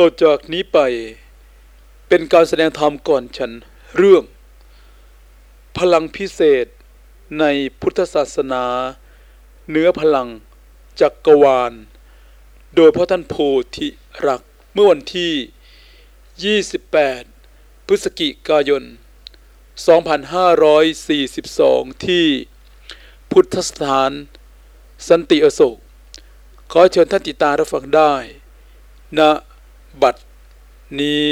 ต่อจากนี้ไปเป็นการแสดงธรรมก่อนฉันเรื่อง พลังพิเศษในพุทธศาสนา เนื้อพลังจักกรวาล โดยพระท่านโพธิรักเมื่อวันที่ 28 พฤศจิกายน 2542 ที่พุทธสถาน สันติอโศก ขอเชิญท่านติดตามรับฟังได้ณ บัดนี้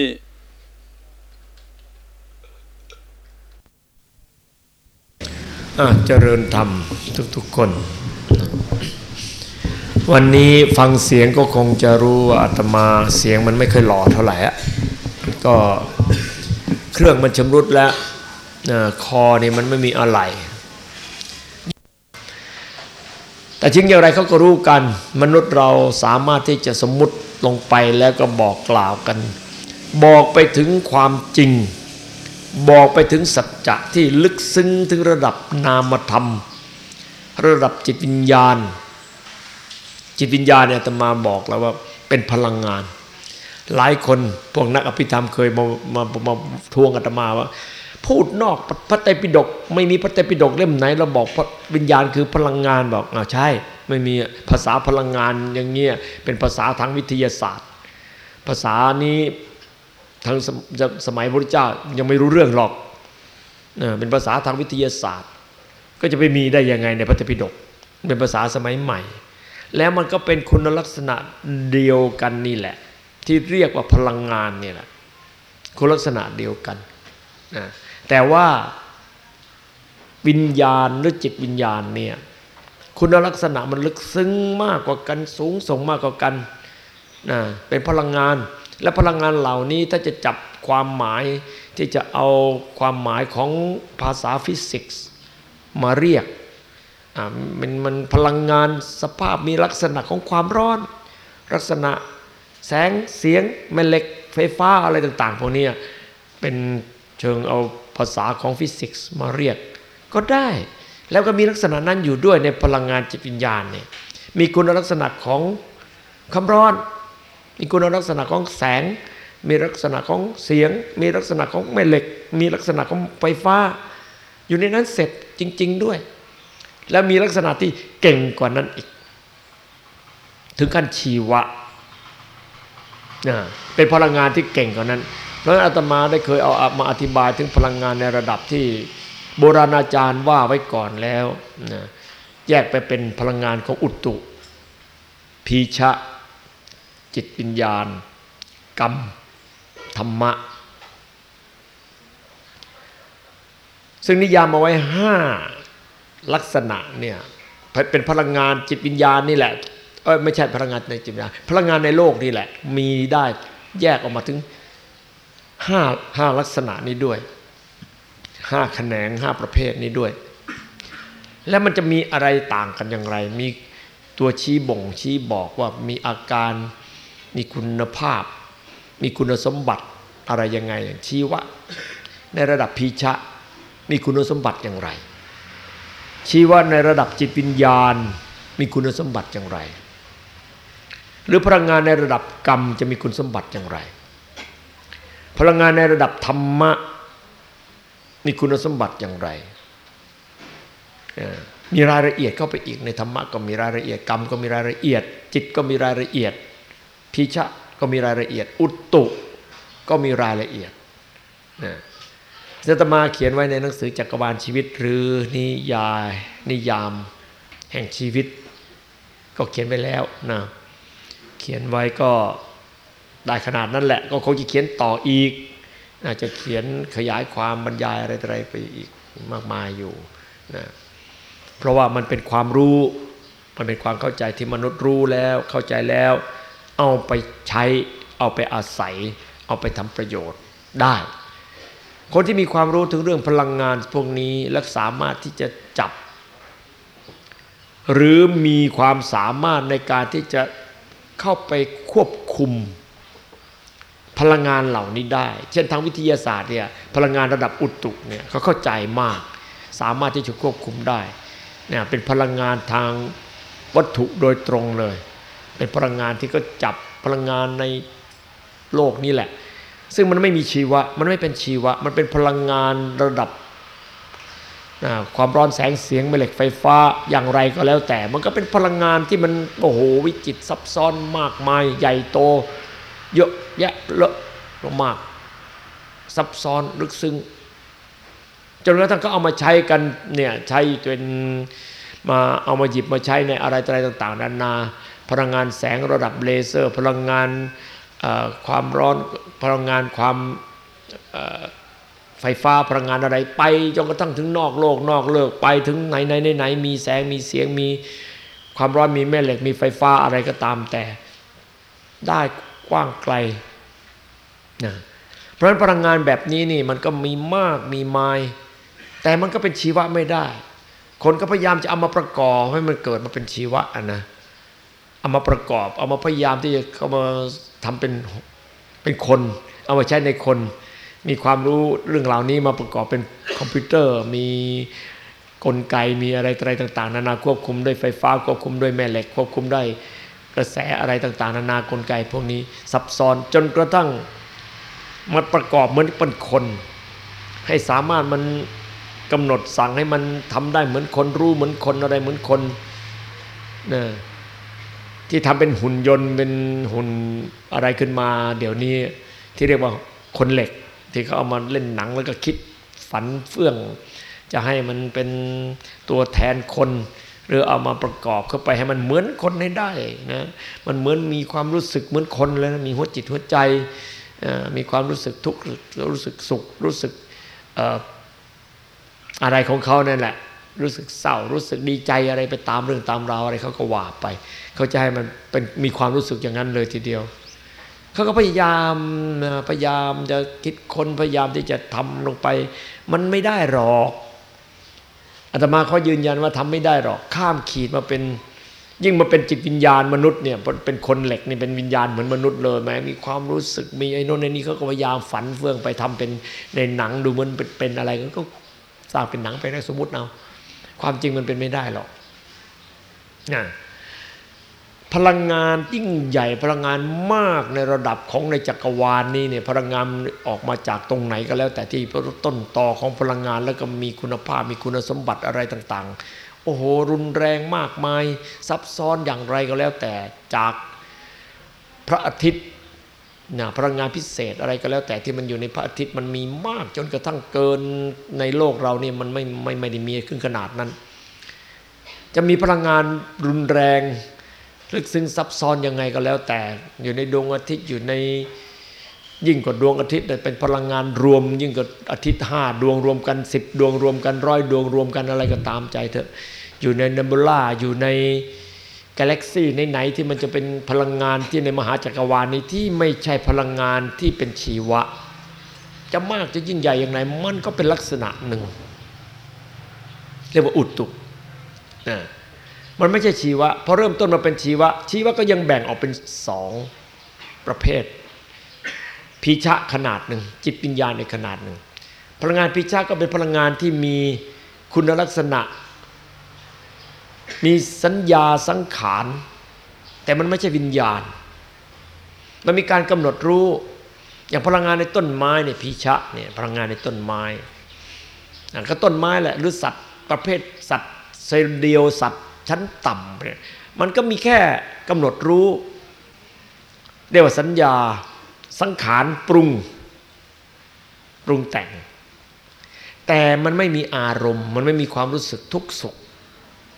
อ่เจริญธรรมทุกๆคน วันนี้ฟังเสียงก็คงจะรู้ว่าอาตมาเสียงมันไม่เคยหล่อเท่าไหร่อะก็เครื่องมันชำรุดแล้วคอเนี่ยมันไม่มีอะไร แต่จริงอย่างไรเขาก็รู้กัน มนุษย์เราสามารถที่จะสมมติลงไปแล้วก็บอกกล่าวกัน บอกไปถึงความจริง บอกไปถึงสัจจะที่ลึกซึ้งถึงระดับนามธรรม ระดับจิตวิญญาณ จิตวิญญาณเนี่ยอาตมาบอกแล้วว่าเป็นพลังงาน หลายคนพวกนักอภิธรรมเคยมามามาทวงอาตมาว่า พูดนอกพระไตรปิฎกไม่มีพระไตรปิฎกเล่มไหน เราบอกวิญญาณคือพลังงานบอกอ่าใช่ ไม่มีภาษาพลังงานอย่างเงี้ยเป็นภาษาทางวิทยาศาสตร์ ภาษานี้ทางสมสมัยพระพุทธเจ้ายังไม่รู้เรื่องหรอกเออเป็นภาษาทางวิทยาศาสตร์ ก็จะไปมีได้ยังไงในพระไตรปิฎกเป็นภาษาสมัยใหม่ แล้วมันก็เป็นคุณลักษณะเดียวกันนี่แหละ ที่เรียกว่าพลังงานนี่แหละคุณลักษณะเดียวกันนะ แต่ว่าวิญญาณหรือจิตวิญญาณเนี่ยคุณลักษณะมันลึกซึ้งมากกว่ากันสูงส่งมากกว่ากันนะเป็นพลังงาน และพลังงานเหล่านี้ถ้าจะจับความหมายที่จะเอาความหมายของภาษาฟิสิกส์มาเรียกมันมันพลังงานสภาพมีลักษณะของความร้อน ลักษณะแสงเสียงแม่เหล็กไฟฟ้าอะไรต่าง ๆ พวกนี้เป็นเชิงเอา ภาษาของฟิสิกส์มาเรียก ก็ได้ แล้วก็มีลักษณะนั้นอยู่ด้วยในพลังงานจิตวิญญาณเนี่ยมีคุณลักษณะของความร้อน มีคุณลักษณะของแสง มีลักษณะของเสียง มีลักษณะของแม่เหล็ก มีลักษณะของไฟฟ้า อยู่ในนั้นเสร็จจริง ๆด้วย แล้วมีลักษณะที่เก่งกว่านั้นอีก ถึงขั้นชีวะเป็นพลังงานที่เก่งกว่านั้น เพราะอาตมาได้เคยเอามาอธิบายถึงพลังงานในระดับที่โบราณอาจารย์ว่าไว้ก่อนแล้วนะแยกไปเป็นพลังงานของอุตุพีชะ จิตวิญญาณ กรรม ธรรมะ ซึ่งนิยามเอาไว้ห้าลักษณะเนี่ยเป็นพลังงานจิตวิญญาณนี่แหละเออไม่ใช่พลังงานในจิตวิญญาณพลังงานในโลกนี่แหละ มีได้แยกออกมาถึง ห้าห้าลักษณะนี้ด้วยห้าแขนงห้าประเภทนี้ด้วย แล้วมันจะมีอะไรต่างกันอย่างไร มีตัวชี้บ่งชี้บอกว่ามีอาการมีคุณภาพ มีคุณสมบัติอะไรยังไงอย่างชี้ว่าในระดับพีชะ มีคุณสมบัติอย่างไร ชี้ว่าในระดับจิตวิญญาณ มีคุณสมบัติอย่างไร หรือพลังงานในระดับกรรมจะมีคุณสมบัติอย่างไร พลังงานในระดับธรรมะมีคุณสมบัติอย่างไร มีรายละเอียดเข้าไปอีกในธรรมะก็มีรายละเอียดกรรมก็มีรายละเอียด จิตก็มีรายละเอียดพิชะก็มีรายละเอียด อุตตุก็มีรายละเอียดนะจตมาเขียนไว้ในหนังสือจักรวาลชีวิต หรือนิยายนิยามแห่งชีวิต ก็เขียนไว้แล้วนะเขียนไว้ก็ ได้ขนาดนั้นแหละ ก็คงจะเขียนต่ออีก อาจจะเขียนขยายความบรรยายอะไรๆไปอีกมากมายอยู่นะเพราะว่ามันเป็นความรู้ มันเป็นความเข้าใจที่มนุษย์รู้แล้วเข้าใจแล้ว เอาไปใช้เอาไปอาศัย เอาไปทำประโยชน์ได้ คนที่มีความรู้ถึงเรื่องพลังงานพวกนี้และสามารถที่จะจับ หรือมีความสามารถในการที่จะเข้าไปควบคุม พลังงานเหล่านี้ได้ เช่นทางวิทยาศาสตร์เนี่ยพลังงานระดับอุตุเนี่ยเขาเข้าใจมาก สามารถที่จะควบคุมได้เนี่ยเป็นพลังงานทางวัตถุโดยตรงเลย เป็นพลังงานที่ก็จับพลังงานในโลกนี้แหละ ซึ่งมันไม่มีชีวะ มันไม่เป็นชีวะ มันเป็นพลังงานระดับความร้อนแสงเสียงแม่เหล็กไฟฟ้าอย่างไรก็แล้วแต่ มันก็เป็นพลังงานที่มันโอ้โหวิจิตซับซ้อนมากมายใหญ่โต เยอะแยะเลอะมาก ซับซ้อนลึกซึ้งจนกระทั่งก็เอามาใช้กันเนี่ยใช้เป็นมาเอามาหยิบมาใช้ในอะไรอะไรต่าง ๆ นานา พลังงานแสงระดับเลเซอร์ พลังงานความร้อนพลังงานความไฟฟ้าพลังงานอะไรไปจนกระทั่งถึงนอกโลกนอกเลิกไปถึงไหนไหนไหนมีแสงมีเสียงมีความร้อนมีแม่เหล็กมีไฟฟ้าอะไรก็ตามแต่ ได้ กว้างไกลนะเพราะฉะนั้นพลังงานแบบนี้นี่มันก็มีมากมีมาย แต่มันก็เป็นชีวะไม่ได้ คนก็พยายามจะเอามาประกอบให้มันเกิดมาเป็นชีวะนะเอามาประกอบ เอามาพยายามที่จะเข้ามาทำเป็นเป็นคน เอามาใช้ในคน มีความรู้เรื่องเหล่านี้มาประกอบเป็นคอมพิวเตอร์มีกลไกมีอะไรอะไรต่าง ๆ นานาควบคุมด้วยไฟฟ้าควบคุมด้วยแม่เหล็กควบคุมได้ กระแสอะไรต่างๆ นานากลไกพวกนี้ซับซ้อนจนกระทั่งมันประกอบเหมือนเป็นคน ให้สามารถมันกำหนดสั่งให้มันทำได้เหมือนคนรู้เหมือนคนอะไรเหมือนคนนะที่ทำเป็นหุ่นยนต์เป็นหุ่นอะไรขึ้นมา เดี๋ยวนี้ที่เรียกว่าคนเหล็ก ที่เขาเอามาเล่นหนังแล้วก็คิดฝันเฟื่อง จะให้มันเป็นตัวแทนคน หรือเอามาประกอบเข้าไปให้มันเหมือนคนให้ได้นะมันเหมือนมีความรู้สึกเหมือนคนเลยนะมีหัวจิตหัวใจมีความรู้สึกทุกข์รู้สึกสุขรู้สึกอะไรของเขานั่นแหละ รู้สึกเศร้ารู้สึกดีใจอะไรไปตามเรื่องตามราวอะไรเขาก็ว่าไป เขาจะให้มันเป็นมีความรู้สึกอย่างนั้นเลยทีเดียวเขาก็พยายามพยายามจะคิดคนพยายามที่จะทำลงไป มันไม่ได้หรอก อาตมาเขายืนยันว่าทำไม่ได้หรอก ข้ามขีดมาเป็น ยิ่งมาเป็นจิตวิญญาณมนุษย์เนี่ยเป็นคนเหล็กนี่เป็นวิญญาณเหมือนมนุษย์เลยไหมมีความรู้สึกมีไอ้โน่นไอ้นี่เขาก็พยายามฝันเฟื่องไปทำเป็นในหนังดูเหมือนเป็นอะไรก็สร้างเป็นหนังไปได้สมมติเอาความจริงมันเป็นไม่ได้หรอกนะ พลังงานยิ่งใหญ่พลังงานมากในระดับของในจักรวาลนี้เนี่ยพลังงานออกมาจากตรงไหนก็แล้ว แต่ที่ต้นต่อของพลังงานแล้วก็มีคุณภาพมีคุณสมบัติอะไรต่างๆ โอ้โหรุนแรงมากมาย ซับซ้อนอย่างไรก็แล้วแต่จากพระอาทิตย์นะพลังงานพิเศษอะไรก็แล้วแต่ที่มันอยู่ในพระอาทิตย์มันมีมากจนกระทั่งเกินในโลกเราเนี่ยมันไม่ไม่ไม่ได้มีขึ้นขนาดนั้น จะมีพลังงานรุนแรง ลึกซึ้งซับซ้อนยังไงก็แล้วแต่ อยู่ในดวงอาทิตย์อยู่ในยิ่งกว่าดวงอาทิตย์เป็นพลังงานรวม ยิ่งกว่าอาทิตย์ห้าดวงรวมกันสิบดวงรวมกันร้อยดวงรวมกันอะไรก็ตามใจเถอะอยู่ในนัมเบล่าอยู่ในกาแล็กซี่ไหนๆที่มันจะเป็นพลังงานที่ในมหาจักรวาลนี้ที่ไม่ใช่พลังงานที่เป็นชีวะ จะมากจะยิ่งใหญ่อย่างไรมันก็เป็นลักษณะหนึ่ง เรียกว่าอุตุนะ มันไม่ใช่ชีวะพอเริ่มต้นมาเป็นชีวะ ชีวะก็ยังแบ่งออกเป็นสองประเภทพิชะขนาดหนึ่งจิตวิญญาณในขนาดหนึ่ง พลังงานพิชะก็เป็นพลังงานที่มีคุณลักษณะ มีสัญญาสังขาร แต่มันไม่ใช่วิญญาณ มันมีการกำหนดรู้อย่างพลังงานในต้นไม้เนี่ยพิชะเนี่ยพลังงานในต้นไม้ก็ต้นไม้แหละหรือสัตว์ประเภทสัตว์เซลล์เดียวสัตว์ ชั้นต่ำเนี่ยมันก็มีแค่กำหนดรู้ เรียกว่าสัญญา สังขารปรุง ปรุงแต่ง แต่มันไม่มีอารมณ์ มันไม่มีความรู้สึกทุกข์สุข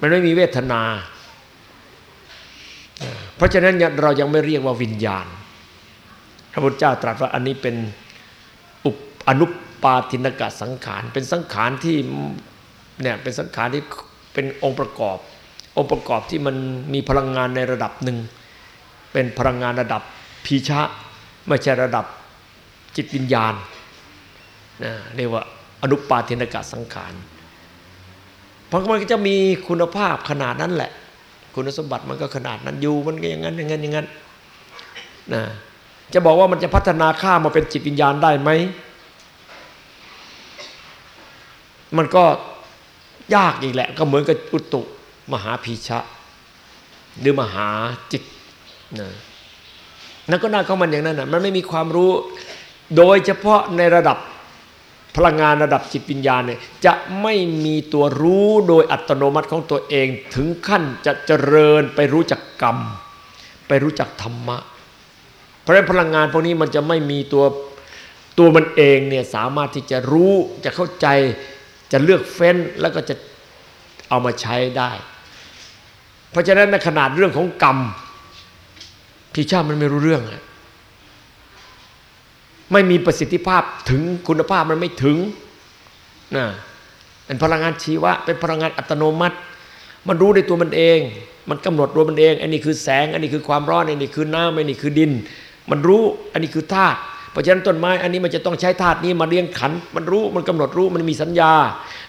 มันไม่มีเวทนา เพราะฉะนั้นเรายังไม่เรียกว่าวิญญาณ พระพุทธเจ้าตรัสว่าอันนี้เป็นอุปอนุปาทินกะสังขาร เป็นสังขารที่เนี่ยเป็นสังขารที่เป็นองค์ประกอบ องค์ประกอบที่มันมีพลังงานในระดับหนึ่ง เป็นพลังงานระดับพีชะ ไม่ใช่ระดับจิตวิญญาณนะเรียกว่าอนุปาทินกะสังขารเพราะมันก็จะมีคุณภาพขนาดนั้นแหละ คุณสมบัติมันก็ขนาดนั้นอยู่มันก็อย่างนั้นอย่างนั้นอย่างนั้นนะจะบอกว่ามันจะพัฒนาข้ามาเป็นจิตวิญญาณได้ไหม มันก็ยากอีกแหละ ก็เหมือนกับอุตุ มหาพีชะ หรือมหาจิตนะนั่นก็น่าเของมันอย่างนั้นนะมันไม่มีความรู้ โดยเฉพาะในระดับพลังงานระดับจิตวิญญาณเนี่ยจะไม่มีตัวรู้โดยอัตโนมัติของตัวเอง ถึงขั้นจะเจริญไปรู้จักกรรม ไปรู้จักธรรมะ เพราะฉะนั้นพลังงานพวกนี้มันจะไม่มีตัวตัวมันเองเนี่ยสามารถที่จะรู้จะเข้าใจจะเลือกเฟ้นแล้วก็จะเอามาใช้ได้ เพราะฉะนั้นในขนาดเรื่องของกรรมพี่ชาติมันไม่รู้เรื่องอะไม่มีประสิทธิภาพถึงคุณภาพมันไม่ถึงนะเป็นพลังงานชีวะ เป็นพลังงานอัตโนมัติ มันรู้ในตัวมันเอง มันกำหนดตัวมันเอง อันนี้คือแสง อันนี้คือความร้อน อันนี้คือน้ำอันนี้คือดิน มันรู้ อันนี้คือธาตุ เพราะฉะนั้นต้นไม้ อันนี้มันจะต้องใช้ธาตุนี้มาเลี้ยงขัน มันรู้ มันกำหนดรู้ มันมีสัญญา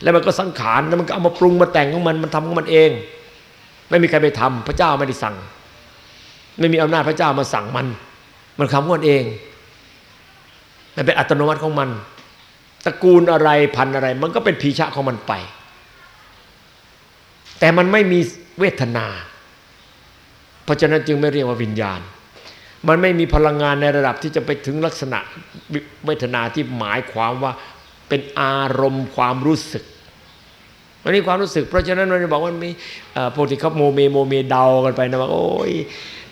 แล้วมันก็สังขาร แล้วมันก็เอามาปรุงมาแต่งของมัน มันทำของมันเอง ไม่มีใครไปทำพระเจ้าไม่ได้สั่ง ไม่มีอำนาจพระเจ้ามาสั่งมัน มันทำของมันเอง มันเป็นอัตโนมัติของมันตระกูลอะไรพันอะไร มันก็เป็นพีชะของมันไป แต่มันไม่มีเวทนา เพราะฉะนั้นจึงไม่เรียกว่าวิญญาณ มันไม่มีพลังงานในระดับที่จะไปถึงลักษณะเวทนาที่หมายความว่าเป็นอารมณ์ความรู้สึก มันมีความรู้สึก เพราะฉะนั้นเราจะบอกว่ามีพวกที่เขาโมเมโมเมเดากันไปนะว่าโอ้ย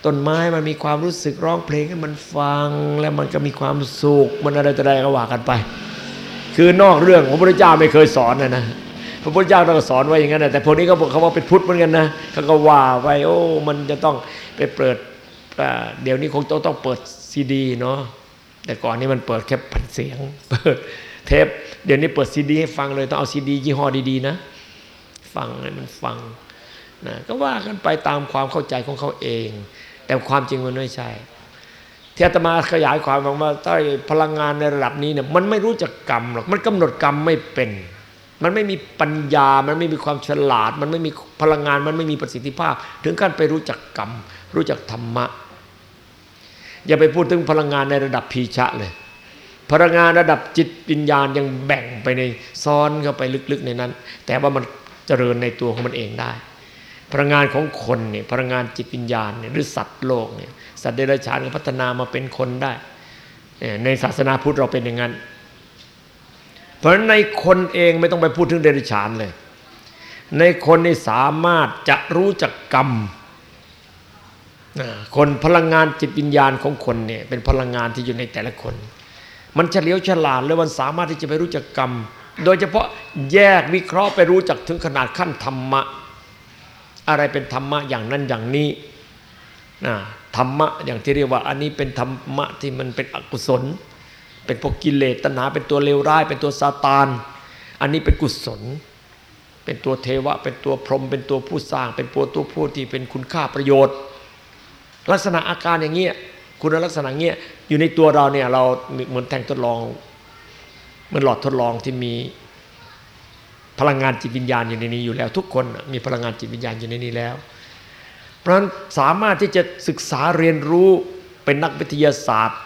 ต้นไม้มันมีความรู้สึกร้องเพลงให้มันฟัง แล้วมันก็มีความสุขมันอะไรต่ออะไรก็ว่ากันไป คือนอกเรื่องพระพุทธเจ้าไม่เคยสอนนะนะพระพุทธเจ้าต้องสอนไว้อย่างนั้นแต่พวกนี้ก็บอกเขาว่าเป็นพุทธเหมือนกันนะเขาก็ว่าไว้โอ้ มันจะต้องไปเปิดเดี๋ยวนี้คงต้องต้องเปิดซีดีเนาะแต่ก่อนนี้มันเปิดแค่แผ่นเสียง เปิดเทปเดี๋ยวนี้เปิดซีดีให้ฟังเลยต้องเอาซีดียี่ห้อดีๆนะ ฟังให้มันฟังนะก็ว่ากันไปตามความเข้าใจของเขาเอง แต่ความจริงมันไม่ใช่ที่อาตมาขยายความออกมาถ้าพลังงานในระดับนี้เนี่ยมันไม่รู้จักกรรมหรอกมันกำหนดกรรมไม่เป็น มันไม่มีปัญญา มันไม่มีความฉลาด มันไม่มีพลังงานมันไม่มีประสิทธิภาพ ถึงขั้นไปรู้จักกรรม รู้จักธรรมะ อย่าไปพูดถึงพลังงานในระดับพีชะเลย พลังงานระดับจิตวิญญาณยังแบ่งไปในซ้อนเข้าไปลึกๆในนั้น แต่ว่ามัน เจริญในตัวของมันเองได้ พลังงานของคนเนี่ยพลังงานจิตวิญญาณเนี่ยหรือสัตว์โลกเนี่ยสัตว์เดรัจฉานก็พัฒนามาเป็นคนได้ ในศาสนาพุทธเราเป็นอย่างนั้น เพราะฉะนั้นในคนเองไม่ต้องไปพูดถึงเดรัจฉานเลย ในคนนี่สามารถจะรู้จักกรรมคนพลังงานจิตวิญญาณของคนเนี่ยเป็นพลังงานที่อยู่ในแต่ละคน มันเฉลียวฉลาดและมันสามารถที่จะไปรู้จักกรรม โดยเฉพาะแยกวิเคราะห์ไปรู้จักถึงขนาดขั้นธรรมะ อะไรเป็นธรรมะอย่างนั้นอย่างนี้นะธรรมะอย่างที่เรียกว่า อันนี้เป็นธรรมะที่มันเป็นอกุศล เป็นพวกกิเลสตัณหาเป็นตัวเลวร้าย เป็นตัวซาตาน อันนี้เป็นกุศล เป็นตัวเทวะ เป็นตัวพรหมเป็นตัวผู้สร้าง เป็นตัวตัวผู้ที่เป็นคุณค่าประโยชน์ ลักษณะอาการอย่างเงี้ยคุณลักษณะเงี้ยอยู่ในตัวเราเนี่ยเราเหมือนแทงทดลอง เหมือนหลอดทดลองที่มีพลังงานจิตวิญญาณอยู่ในนี้อยู่แล้ว ทุกคนมีพลังงานจิตวิญญาณอยู่ในนี้แล้ว เพราะฉะนั้นสามารถที่จะศึกษาเรียนรู้เป็นนักวิทยาศาสตร์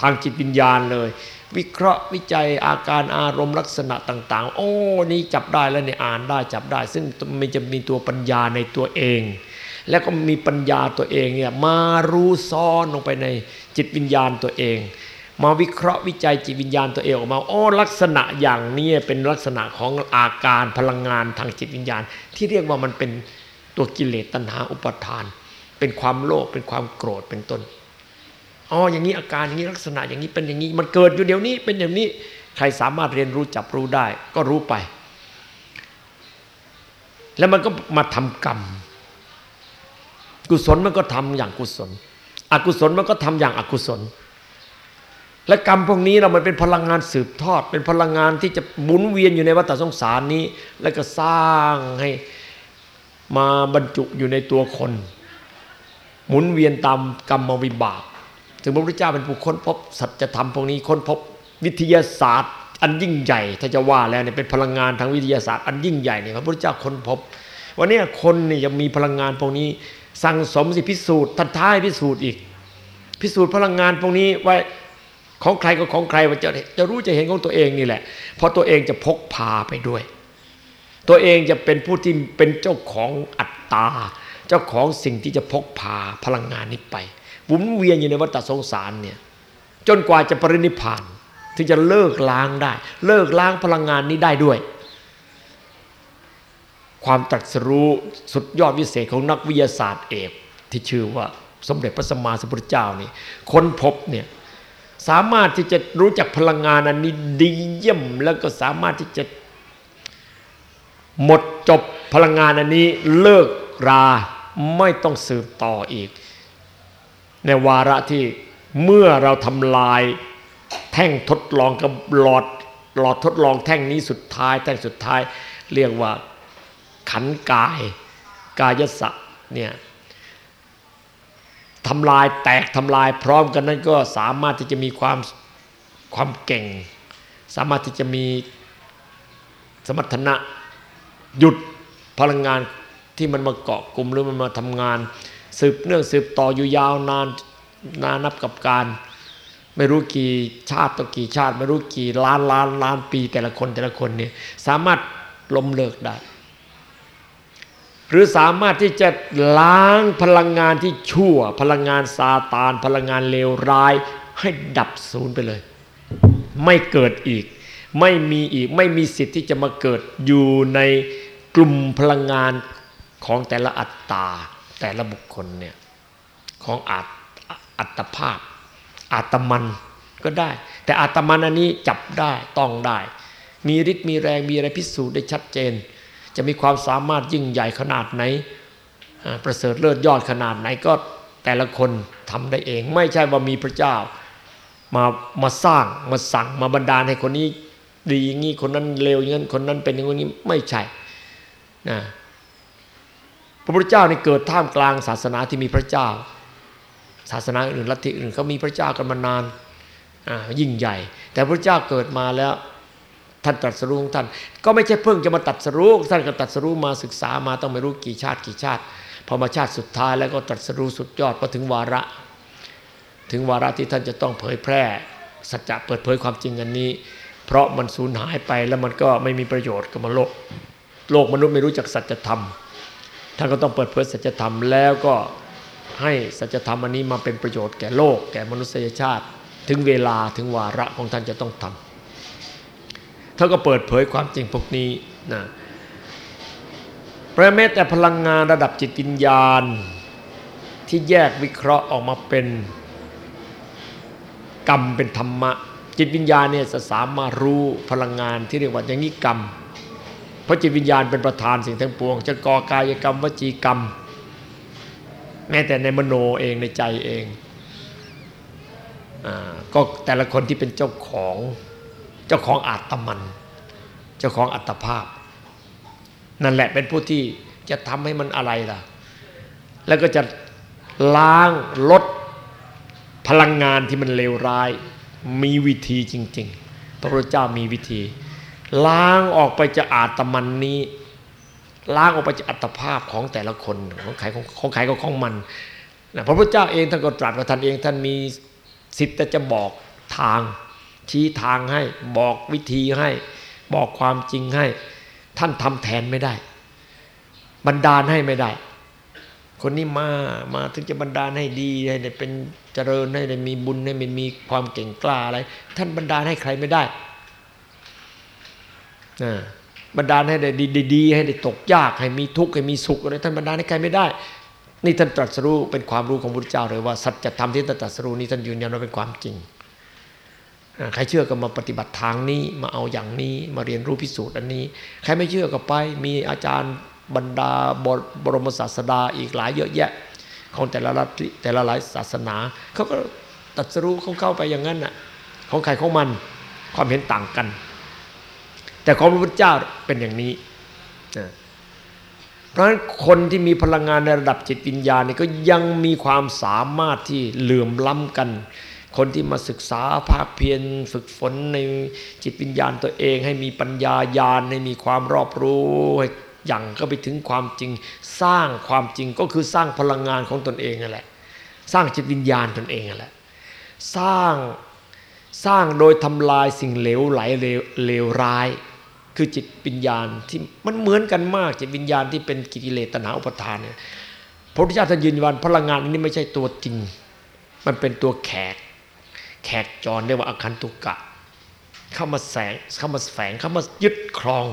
ทางจิตวิญญาณเลย วิเคราะห์วิจัยอาการอารมณ์ลักษณะต่าง ๆ โอ้นี่จับได้แล้วเนี่ยอ่านได้จับได้ ซึ่งมันจะมีตัวปัญญาในตัวเอง แล้วก็มีปัญญาตัวเองเนี่ยมารู้ซ้อนลงไปในจิตวิญญาณตัวเอง มาวิเคราะห์วิจัยจิตวิญญาณตัวเองออกมาโอ้ลักษณะอย่างนี้เป็นลักษณะของอาการพลังงานทางจิตวิญญาณ ที่เรียกว่ามันเป็นตัวกิเลสตัณหาอุปทาน เป็นความโลภเป็นความโกรธเป็นต้นอ๋ออย่างนี้อาการอย่างนี้ลักษณะอย่างนี้เป็นอย่างนี้มันเกิดอยู่เดี๋ยวนี้เป็นอย่างนี้ใครสามารถเรียนรู้จับรู้ได้ ก็รู้ไป แล้วมันก็มาทำกรรม กุศลมันก็ทำอย่างกุศล อกุศลมันก็ทำอย่างอกุศล และกรรมพวกนี้เรามันเป็นพลังงานสืบทอด เป็นพลังงานที่จะหมุนเวียนอยู่ในวัฏสงสารนี้ แล้วก็สร้างให้มาบรรจุอยู่ในตัวคน หมุนเวียนตามกรรมวิบากถึงพระพุทธเจ้าเป็นผู้ค้นพบสัจธรรมพวกนี้ค้นพบวิทยาศาสตร์ อันยิ่งใหญ่ ถ้าจะว่าแล้วเนี่ยเป็นพลังงานทางวิทยาศาสตร์อันยิ่งใหญ่เนี่ยพระพุทธเจ้าค้นพบ วันนี้คนเนี่ยังมีพลังงานพวกนี้ สั่งสมสิพิสูจน์ทันท้ายพิสูจน์อีก พิสูจน์พลังงานพวกนี้ไว้ ของใครก็ของใครว่าจะจะรู้จะเห็นของตัวเองนี่แหละ เพราะตัวเองจะพกพาไปด้วย ตัวเองจะเป็นผู้ที่เป็นเจ้าของอัตตา เจ้าของสิ่งที่จะพกพาพลังงานนี้ไปหมุนเวียนอยู่ในวัฏสงสารเนี่ยจนกว่าจะปรินิพพานถึงจะเลิกล้างได้ เลิกล้างพลังงานนี้ได้ด้วย ความตรัสรู้สุดยอดวิเศษของนักวิทยาศาสตร์เอกที่ชื่อว่าสมเด็จพระสัมมาสัมพุทธเจ้านี่ค้นพบเนี่ย สามารถที่จะรู้จักพลังงานอันนี้ดีเยี่ยมแล้วก็สามารถที่จะหมดจบพลังงานอันนี้เลิกราไม่ต้องสืบต่ออีก ในวาระที่เมื่อเราทำลายแท่งทดลองกับหลอดหลอดทดลองแท่งนี้สุดท้าย แท่งสุดท้ายเรียกว่าขันกายกายสะเนี่ย ทำลายแตกทำลายพร้อมกันนั้นก็สามารถที่จะมีความความเก่ง สามารถที่จะมีสมรรถนะหยุดพลังงานที่มันมาเกาะกลุ่มหรือมันมาทำงาน สืบเนื่องสืบต่ออยู่ยาวนานนานับกับการ ไม่รู้กี่ชาติต่อกี่ชาติ ไม่รู้กี่ล้านล้านล้านปีแต่ละคนแต่ละคนเนี่ยสามารถล้มเลิกได้ หรือสามารถที่จะล้างพลังงานที่ชั่ว พลังงานซาตาน พลังงานเลวร้าย ให้ดับศูนย์ไปเลย ไม่เกิดอีก ไม่มีอีกไม่มีสิทธิ์ที่จะมาเกิดอยู่ในกลุ่มพลังงานของแต่ละอัตตา แต่ละบุคคลเนี่ยของอัตอัตภาพอาตมันก็ได้ แต่อาตมันอันนี้จับได้ต้องได้ มีฤทธิ์มีแรงมีอะไรพิสูจน์ได้ชัดเจน จะมีความสามารถยิ่งใหญ่ขนาดไหน ประเสริฐเลิศยอดขนาดไหนก็แต่ละคนทำได้เอง ไม่ใช่ว่ามีพระเจ้า มามาสร้างมาสั่งมาบันดาลให้คนนี้ดีอย่างนี้คนนั้นเลวอย่างนั้นคนนั้นเป็นอย่างนี้ไม่ใช่นะพระพุทธเจ้านี่เกิดท่ามกลางศาสนาที่มีพระเจ้า ศาสนาอื่นลัทธิอื่นเขามีพระเจ้ากันมานานยิ่งใหญ่ แต่พระเจ้าเกิดมาแล้ว ท่านตรัสรู้ของท่าน ก็ไม่ใช่เพิ่งจะมาตรัสรู้ท่านก็ตรัสรู้มาศึกษามาต้องไม่รู้กี่ชาติกี่ชาติพอมาชาติสุดท้ายแล้วก็ตรัสรู้สุดยอดพอถึงวาระ ถึงวาระที่ท่านจะต้องเผยแพร่สัจจะเปิดเผยความจริงอันนี้ เพราะมันสูญหายไปแล้วมันก็ไม่มีประโยชน์กับมโลก โลกมนุษย์ไม่รู้จักสัจธรรมท่านก็ต้องเปิดเผยสัจธรรมแล้วก็ให้สัจธรรมอันนี้มาเป็นประโยชน์แก่โลก แก่มนุษยชาติ ถึงเวลาถึงวาระของท่านจะต้องทำ ท่าก็เปิดเผยความจริงพวกนี้นะพระแม้แต่พลังงานระดับจิตวิญญาณ ที่แยกวิเคราะห์ออกมาเป็นกรรมเป็นธรรมะ จิตวิญญาณเนี่ยจะสามารถรู้พลังงานที่เรียกว่าอย่างนี้กรรม เพราะจิตวิญญาณเป็นประธานสิ่งทั้งปวง จะก่อกายกรรมวจีกรรม แม้แต่ในมโนเองในใจเองอก็แต่ละคนที่เป็นเจ้าของ จ้าของอาตมัน เจ้าของอัตภาพ นั่นแหละเป็นผู้ที่จะทำให้มันอะไรล่ะ แล้วก็จะล้างลดพลังงานที่มันเลวร้าย มีวิธีจริง ๆ พระพุทธเจ้ามีวิธี ล้างออกไปจะอาตมันนี้ ล้างออกไปจากอัตภาพของแต่ละคนของใครของใครก็ของมันนะพระพุทธเจ้าเองท่านก็ตรัสว่าท่านเองท่านมีสิทธิ์จะบอกทาง ชี้ทางให้ บอกวิธีให้ บอกความจริงให้ ท่านทำแทนไม่ได้ บันดาลให้ไม่ได้ คนนี้มามาถึงจะบันดาลให้ดีให้ได้เป็นเจริญให้ได้มีบุญให้มันมีความเก่งกล้าอะไร ท่านบันดาลให้ใครไม่ได้บันดาลให้ได้ดีๆให้ได้ตกยากให้มีทุกข์ให้มีสุขอะไรท่านบันดาลให้ใครไม่ได้ นี่ท่านตรัสรู้เป็นความรู้ของพระพุทธเจ้าเลยว่าสัจธรรมที่ท่านตรัสรู้นี้ท่านยืนยันว่าเป็นความจริง ใครเชื่อก็มาปฏิบัติทางนี้มาเอาอย่างนี้มาเรียนรู้พิสูจน์อันนี้ ใครไม่เชื่อก็ไปมีอาจารย์บรรดาบรมศาสดาอีกหลายเยอะแยะ ของแต่ละรัฐแต่ละหลายศาสนาเขาก็ตัดสรู้ของเข้าไปอย่างนั้นน่ะของใครของมันความเห็นต่างกัน แต่ของพระพุทธเจ้าเป็นอย่างนี้เพราะฉะนั้นคนที่มีพลังงานในระดับจิตวิญญาณนี่ก็ยังมีความสามารถที่เหลื่อมล้ำกัน คนที่มาศึกษาภาคเพียรฝึกฝนในจิตวิญญาณตัวเอง ให้มีปัญญาญาณให้มีความรอบรู้ให้อย่างก็ไปถึงความจริง สร้างความจริงก็คือสร้างพลังงานของตนเองนั่นแหละ สร้างจิตวิญญาณตนเองนั่นแหละสร้างสร้างโดยทำลายสิ่งเหลวไหลเลวร้าย คือจิตวิญญาณที่มันเหมือนกันมากจิตวิญญาณที่เป็นกิเลสตัณหาอุปทานเนี่ยพระพุทธเจ้าท่านยืนยันพลังงานนี้ไม่ใช่ตัวจริง มันเป็นตัวแขก แขกจรเรียกว่าอาคันตุกะ เข้ามาแสงเข้ามาแฝงเข้ามายึดครอง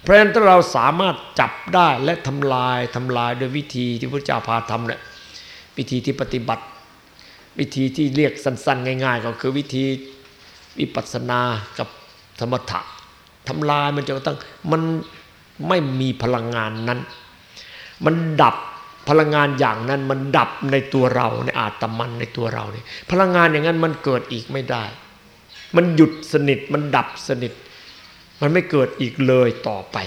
เพราะฉะนั้นถ้าเราสามารถจับได้และทำลายทำลายโดยวิธีที่พระเจ้าพาทำเนี่ยวิธีที่ปฏิบัติ วิธีที่เรียกสั้นๆ ง่าย ๆ ก็คือวิธีวิปัสสนากับธรรมถะทำลายมันจะต้องมันไม่มีพลังงานนั้น มันดับ พลังงานอย่างนั้นมันดับในตัวเราในอาตมันในตัวเราเนี่ยพลังงานอย่างนั้นมันเกิดอีกไม่ได้ มันหยุดสนิทมันดับสนิท มันไม่เกิดอีกเลยต่อไป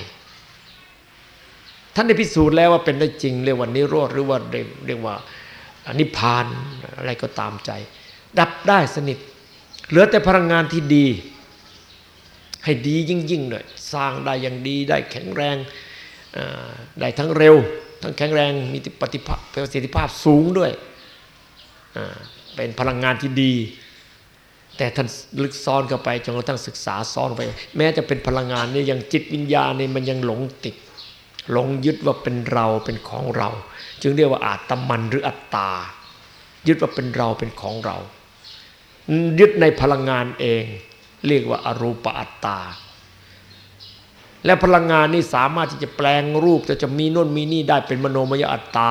ท่านได้พิสูจน์แล้วว่าเป็นได้จริงเรียกว่านิโรธหรือว่าเรียกว่านิพพานอะไรก็ตามใจ ดับได้สนิท เหลือแต่พลังงานที่ดี ให้ดียิ่งยิ่งหน่อยสร้างได้อย่างดีได้แข็งแรงได้ทั้งเร็ว ทั้งแข็งแรงมีปฏิภาประสิทธิภาพสูงด้วยเป็นพลังงานที่ดี แต่ท่านลึกซ้อนเข้าไปจนกระทั่งศึกษาซ้อนไป แม้จะเป็นพลังงานนี่ยังจิตวิญญาณนี่มันยังหลงติด หลงยึดว่าเป็นเราเป็นของเรา จึงเรียกว่าอาตมันหรืออัตตา ยึดว่าเป็นเราเป็นของเรา ยึดในพลังงานเอง เรียกว่าอารูปอัตตา และพลังงานนี้สามารถที่จะแปลงรูปแต่จะมีน่นมีนี่ได้เป็นมโนมยอัตตา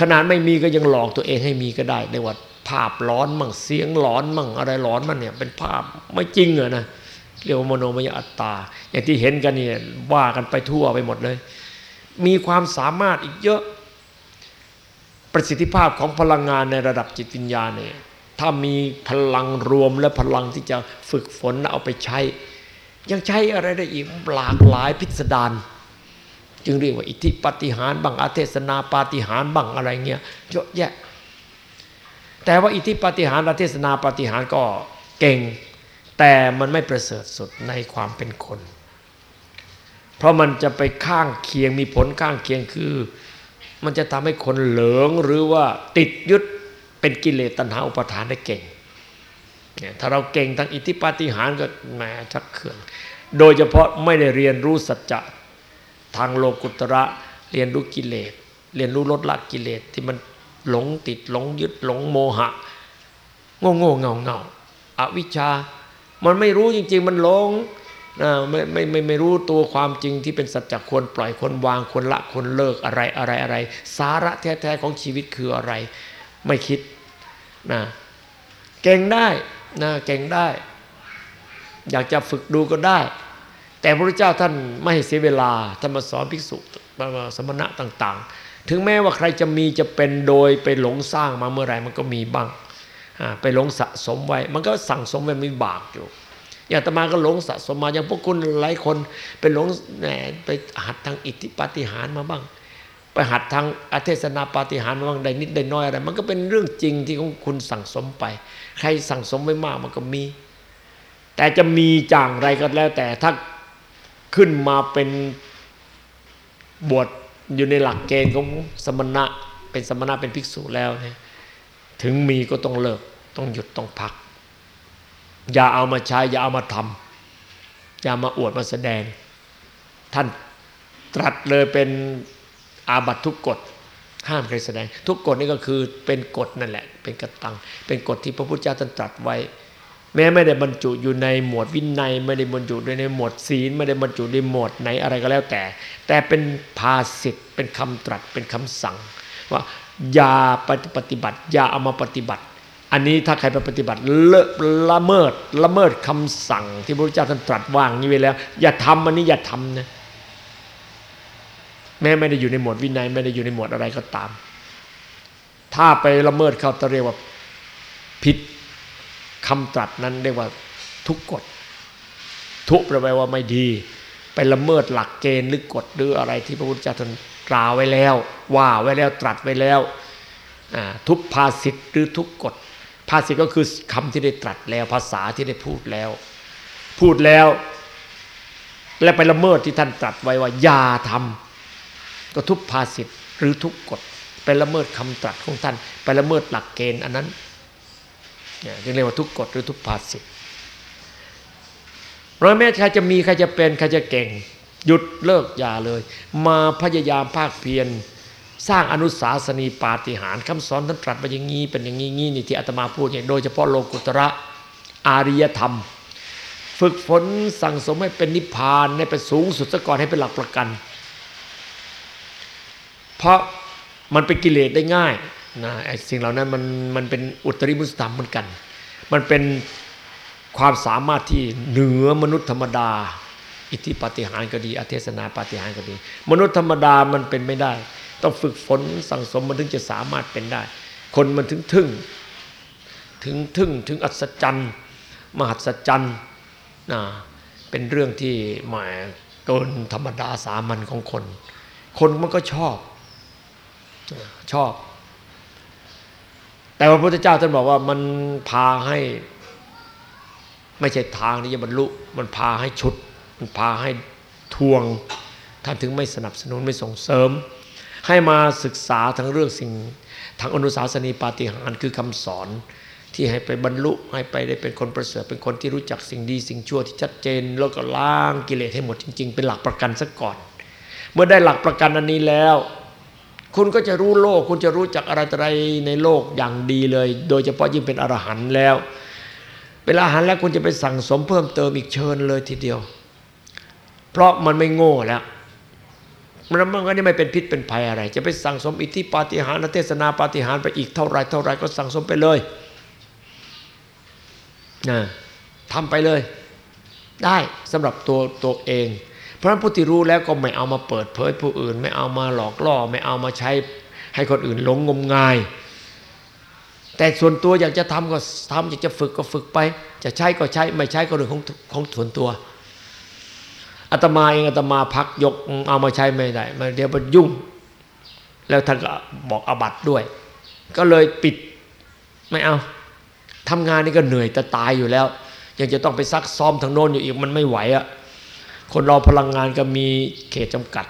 ขนาดไม่มีก็ยังหลอกตัวเองให้มีก็ได้ในว่าภาพหลอนมั่งเสียงหลอนมั่งอะไรหลอนมันเนี่ยเป็นภาพไม่จริงอะนะเรียกว่ามโนมยอัตตา อย่างที่เห็นกันเนี่ยว่ากันไปทั่วไปหมดเลย มีความสามารถอีกเยอะ ประสิทธิภาพของพลังงานในระดับจิตวิญญาณเนี่ยถ้ามีพลังรวมและพลังที่จะฝึกฝนเอาไปใช้ ยังใช้อะไรได้อีกหลากหลายพิสดารจึงเรียกว่าอิทธิปฏิหารบังอาเทศนาปาฏิหารบังอะไรเงี้ยเยอะแยะ แต่ว่าอิทธิปฏิหารอาเทศนาปาฏิหารก็เก่ง แต่มันไม่ประเสริฐสุดในความเป็นคน เพราะมันจะไปข้างเคียงมีผลข้างเคียงคือ มันจะทำให้คนเหลืองหรือว่าติดยึดเป็นกิเลสตัณหาอุปทานได้เก่งเนี่ยถ้าเราเก่งทางอิทธิปาฏิหารก็แหมชักเขื่อน โดยเฉพาะไม่ได้เรียนรู้สัจจะทางโลกุตระเรียนรู้กิเลส เรียนรู้ลดละกิเลสที่มันหลงติดหลงยึดหลงโมหะ โง่โง่เงาเงาอวิชชา มันไม่รู้จริง ๆ มันหลงไม่ไม่ไม่ไม่รู้ตัวความจริงที่เป็นสัจจะควรปล่อยควรวางควรละควรเลิกอะไรอะไรอะไร สาระแท้ๆของชีวิตคืออะไร ไม่คิดนะเก่งได้นะเก่งได้ อยากจะฝึกดูก็ได้ แต่พระเจ้าท่านไม่ให้เสียเวลาท่านมาสอนภิกษุสมณะต่าง ๆ ถึงแม้ว่าใครจะมีจะเป็นโดยไปหลงสร้างมาเมื่อไรมันก็มีบ้างไปหลงสะสมไว้ มันก็สั่งสมไว้มีบาปอยู่อย่างตมาก็หลงสะสมมาอย่างพวกคุณหลายคนไปหลงแหนไปหัดทางอิทธิปาฏิหารมาบ้าง ไปหัดทางอเทศนาปาฏิหารมาบ้างได้นิดได้น้อยอะไรมันก็เป็นเรื่องจริงที่ของคุณสั่งสมไป ใครสั่งสมไว้มากมันก็มี แต่จะมีจางไรก็แล้ว แต่ถ้าขึ้นมาเป็นบวชอยู่ในหลักเกณฑ์ของสมณะ เป็นสมณะเป็นภิกษุแล้วเนี่ยถึงมีก็ต้องเลิกต้องหยุดต้องพัก อย่าเอามาใช้อย่าเอามาทำอย่ามาอวดมาแสดง ท่านตรัสเลยเป็นอาบัตทุกกฎห้ามใครแสดง ทุกกฎนี่ก็คือเป็นกฎนั่นแหละ เป็นกตัง เป็นกฎที่พระพุทธเจ้าท่านตรัสไว้ แม้ไม่ได้บรรจุอยู่ในหมวดวินัยไม่ได้บรรจุในหมวดศีลไม่ได้บรรจุในหมวดไหนอะไรก็แล้วแต่ แต่เป็นภาสิทธ์เป็นคำตรัสเป็นคำสั่ง ว่าอย่าปฏิบัติอย่าเอามาปฏิบัติ อันนี้ถ้าใครไปปฏิบัติเลอะละเมิดละเมิดคำสั่ง ที่พระพุทธเจ้าท่านตรัสว่างนี้ไว้แล้ว อย่าทำอันนี้อย่าทำนะแม้ไม่ได้อยู่ในหมวดวินัยไม่ได้อยู่ในหมวดอะไรก็ตาม ถ้าไปละเมิดเขาจะเรียกว่าผิด คำตรัสนั้นเรียกว่าทุกกฎ ทุกแปลว่าไม่ดี ไปละเมิดหลักเกณฑ์หรือกฎหรืออะไรที่พระพุทธเจ้าท่านกล่าวไว้แล้ว ว่าไว้แล้วตรัสไว้แล้วทุกภาษิตหรือทุกกฎภาษิตก็คือคำที่ได้ตรัสแล้วภาษาที่ได้พูดแล้ว พูดแล้ว และไปละเมิดที่ท่านตรัสไว้ว่าอย่าทำก็ทุกภาษิตหรือทุกกฎไปละเมิดคำตรัสของท่าน ไปละเมิดหลักเกณฑ์อันนั้น เนี่ยเรียกว่าทุกกฎหรือทุกภาษิตเราแม้ใครจะมีใครจะเป็นใครจะเก่ง หยุดเลิกอย่าเลย มาพยายามภาคเพียรสร้างอนุสาสนีปาฏิหาริย์คำสอนท่านตรัสมาอย่างนี้เป็นอย่างนี้งี้นี่ที่อาตมาพูดเนี่ยโดยเฉพาะโลกุตระอาริยธรรม ฝึกฝนสั่งสมให้เป็นนิพพานให้เป็นสูงสุดซะก่อนให้เป็นหลักประกัน เพราะมันเป็นกิเลสได้ง่าย นะไอ้สิ่งเหล่านั้นมันมันเป็นอุตริมุสธรรมเหมือนกัน มันเป็นความสามารถที่เหนือมนุษย์ธรรมดา อิทธิปาฏิหารย์ก็ดีอเทศนาปาฏิหารย์ก็ดี มนุษย์ธรรมดามันเป็นไม่ได้ ต้องฝึกฝนสั่งสมมันถึงจะสามารถเป็นได้ คนมันถึงทึ่ง ถึงทึ่งถึงอัศจรรย์มหัศจรรย์นะเป็นเรื่องที่หมายเกินธรรมดาสามัญของคน คนมันก็ชอบชอบ แต่พระพุทธเจ้าท่านบอกว่ามันพาให้ ไม่ใช่ทางที่จะบรรลุ มันพาให้ชุด มันพาให้ทวง ท่านถึงไม่สนับสนุนไม่ส่งเสริม ให้มาศึกษาทั้งเรื่องสิ่งทางอนุสาสนีปาฏิหาริย์คือคำสอนที่ให้ไปบรรลุให้ไปได้เป็นคนประเสริฐเป็นคนที่รู้จักสิ่งดี สิ่งชั่วที่ชัดเจน แล้วก็ล้างกิเลสให้หมดจริง ๆ เป็นหลักประกันซะก่อน เมื่อได้หลักประกันอันนี้แล้ว คุณก็จะรู้โลก คุณจะรู้จักอะไรอะไรในโลกอย่างดีเลย โดยเฉพาะยิ่งเป็นอรหันต์แล้ว เป็นอรหันต์แล้วคุณจะไปสั่งสมเพิ่มเติมอีกเชิญเลยทีเดียว เพราะมันไม่โง่แล้วมันมันก็ไม่เป็นพิษเป็นภัยอะไร จะไปสั่งสมอิทธิปาฏิหาริย์เทศนาปาฏิหาริย์ไปอีกเท่าไรเท่าไรก็สั่งสมไปเลยนะทำไปเลย ได้สำหรับตัวตัวเอง เพราะฉะนั้นผู้ที่รู้แล้วก็ไม่เอามาเปิดเผยผู้อื่น ไม่เอามาหลอกล่อ ไม่เอามาใช้ให้คนอื่นหลงงมงาย แต่ส่วนตัวอยากจะทำก็ทำอยากจะฝึกก็ฝึกไป จะใช้ก็ใช้ไม่ใช้ก็เรื่องของของส่วนตัวอาตมาเองอาตมาพักยกเอามาใช้ไม่ได้มาเดี๋ยวมันยุ่ง แล้วท่านก็บอกอบัตด้วย ก็เลยปิดไม่เอาทำงานนี่ก็เหนื่อยแต่ตายอยู่แล้ว ยังจะต้องไปซักซ้อมทางโน้นอยู่อีกมันไม่ไหวอะ คนเราพลังงานก็มีเขตจำกัด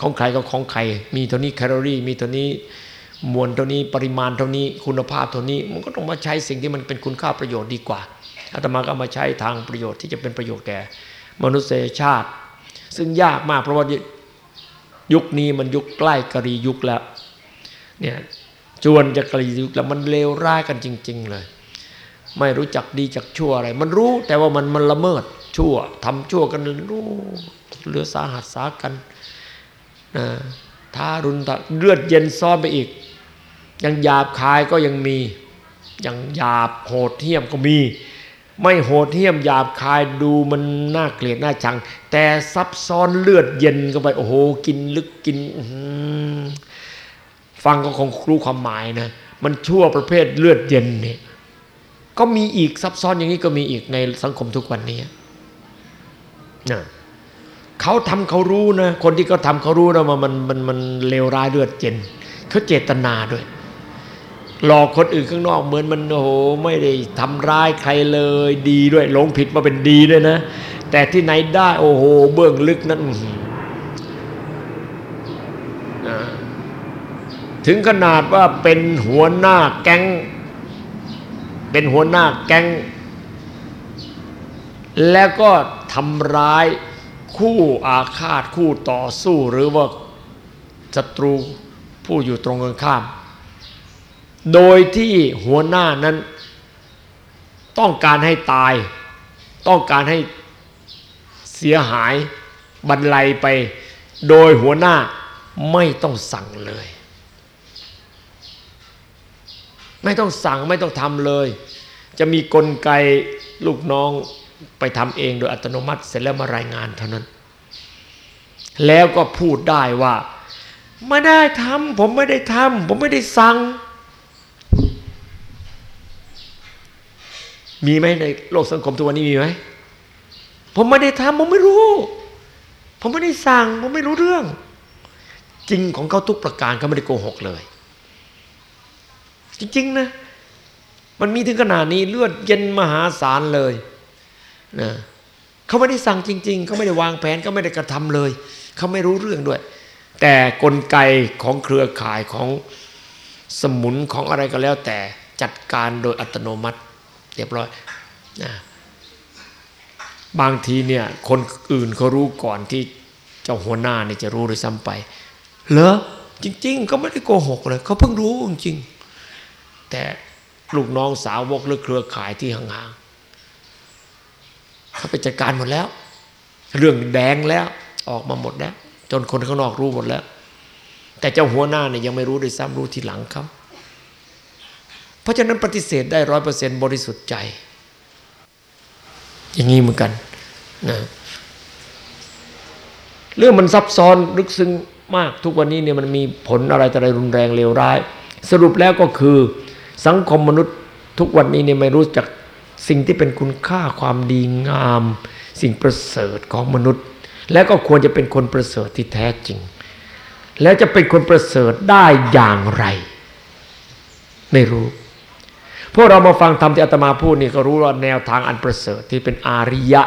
ของใครก็ของใคร มีเท่านี้แคลอรี่ มีเท่านี้มวลเท่านี้ปริมาณเท่านี้คุณภาพเท่านี้ มันก็ต้องมาใช้สิ่งที่มันเป็นคุณค่าประโยชน์ดีกว่าอาตมาก็มาใช้ทางประโยชน์ที่จะเป็นประโยชน์แก่ มนุษยชาติ ซึ่งยากมากเพราะว่ายุคนี้มันยุคใกล้กรียุคแล้วเนี่ยจวนจะกรียุคแล้วมันเลวร้ายกันจริง ๆ เลย ไม่รู้จักดีจักชั่วอะไร มันรู้แต่ว่ามันมันละเมิด ชั่วทำชั่วกันรู้เหลือสาหัสสากันนะทารุณเลือดเย็นซ้อนไปอีก ยังหยาบคายก็ยังมียังหยาบโหดเหี้ยมก็มี ไม่โหดเหี้ยมหยาบคายดูมันน่าเกลียดน่าชัง แต่ซับซ้อนเลือดเย็นก็ไปโอ้โหกินลึกกินฟังก็คงรู้ความหมายนะมันชั่วประเภทเลือดเย็นเนี่ยก็มีอีกซับซ้อนอย่างนี้ก็มีอีกในสังคมทุกวันนี้ เขาทำเขารู้นะ คนที่เขาทำเขารู้นะว่ามันมันมันเลวร้ายเลือดเย็นเขาเจตนาด้วย หลอกคนอื่นข้างนอกเหมือนมันโอ้โหไม่ได้ทำร้ายใครเลยดีด้วยหลงผิดมาเป็นดีด้วยนะ แต่ที่ไหนได้โอ้โหเบื้องลึกนั้นถึงขนาดว่าเป็นหัวหน้าแก๊ง เป็นหัวหน้าแก๊ง แล้วก็ ทำร้ายคู่อาฆาตคู่ต่อสู้หรือว่าศัตรูผู้อยู่ตรงกันข้าม โดยที่หัวหน้านั้นต้องการให้ตาย ต้องการให้เสียหายบรรลัยไป โดยหัวหน้าไม่ต้องสั่งเลย ไม่ต้องสั่งไม่ต้องทำเลย จะมีกลไกลูกน้อง ไปทำเองโดยอัตโนมัติเสร็จแล้วมารายงานเท่านั้น แล้วก็พูดได้ว่า ไม่ได้ทำผมไม่ได้ทำผมไม่ได้สั่ง มีไหมในโลกสังคมทุกวันนี้มีไหมผมไม่ได้ทำผมไม่รู้ ผมไม่ได้สั่ง ผมไม่รู้เรื่อง จริงของเขาทุกประการเขาไม่ได้โกหกเลย จริงๆนะ มันมีถึงขนาดนี้เลือดเย็นมหาศาลเลย นะเขาไม่ได้สั่งจริง ๆ เขาไม่ได้วางแผนเขาไม่ได้กระทำเลย เขาไม่รู้เรื่องด้วย แต่กลไกของเครือข่ายของสมุนของอะไรก็แล้ว แต่จัดการโดยอัตโนมัติ เรียบร้อยนะบางทีเนี่ยคนอื่นเขารู้ก่อนที่เจ้าหัวหน้าเนี่ยจะรู้ด้วยซ้ำไปเหรอจริง ๆ ก็ไม่ได้โกหกเลยเขาเพิ่งรู้จริงแต่ลูกน้องสาวกหรือเครือข่ายที่ห่าง เขาไปจัดการหมดแล้ว เรื่องแดงแล้วออกมาหมดแล้ว จนคนข้างนอกรู้หมดแล้ว แต่เจ้าหัวหน้าเนี่ยยังไม่รู้ด้วยซ้ำรู้ทีหลังเขาเพราะฉะนั้นปฏิเสธได้ร้อยเปอร์เซ็นต์บริสุทธิ์ใจ อย่างนี้เหมือนกันนะเรื่องมันซับซ้อนลึกซึ้งมากทุกวันนี้เนี่ยมันมีผลอะไรต่อะไรรุนแรงเลวร้าย สรุปแล้วก็คือสังคมมนุษย์ทุกวันนี้เนี่ยไม่รู้จัก สิ่งที่เป็นคุณค่าความดีงาม สิ่งประเสริฐของมนุษย์ และก็ควรจะเป็นคนประเสริฐที่แท้จริง แล้วจะเป็นคนประเสริฐได้อย่างไร ไม่รู้พวกเรามาฟังธรรมที่อาตมาพูดนี่ก็รู้ว่าแนวทางอันประเสริฐที่เป็นอาริยะ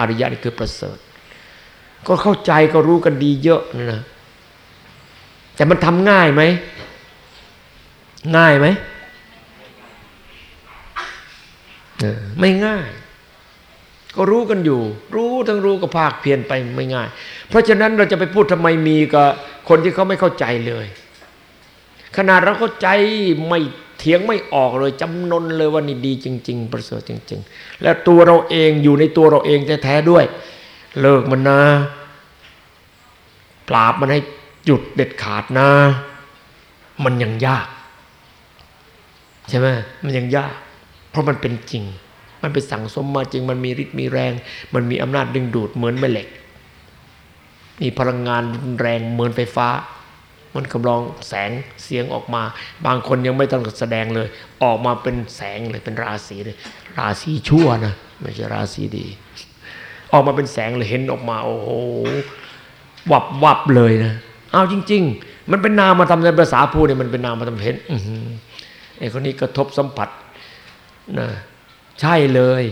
อาริยะนี่คือประเสริฐ ก็เข้าใจก็รู้กันดีเยอะนะแต่มันทำง่ายไหมง่ายไหม ไม่ง่าย ก็รู้กันอยู่ รู้ทั้งรู้ก็ภาคเพียนไปไม่ง่าย เพราะฉะนั้นเราจะไปพูดทำไมมีกับคนที่เขาไม่เข้าใจเลย ขนาดเราเข้าใจไม่เถียงไม่ออกเลยจำนนเลยว่านี่ดีจริง ๆ ประเสริฐจริง ๆ และตัวเราเองอยู่ในตัวเราเองแท้ๆด้วย เลิกมันนะ ปราบมันให้หยุดเด็ดขาดนะ มันยังยาก ใช่ไหมมันยังยาก เพราะมันเป็นจริง มันไปสั่งสมมาจริง มันมีฤทธิ์มีแรง มันมีอำนาจดึงดูดเหมือนแม่เหล็ก มีพลังงานรุนแรงเหมือนไฟฟ้า มันกำลองแสงเสียงออกมา บางคนยังไม่ต้องแสดงเลย ออกมาเป็นแสงเลยเป็นราศีเลย ราศีชั่วนะไม่ใช่ราศีดี ออกมาเป็นแสงเลยเห็นออกมา โอ้โหวับวับเลยนะเอาจริง ๆ มันเป็นนามมาทำในภาษาพูดเนี่ยมันเป็นนามมาทำเห็นไอ้คนนี้กระทบสัมผัส นะใช่เลย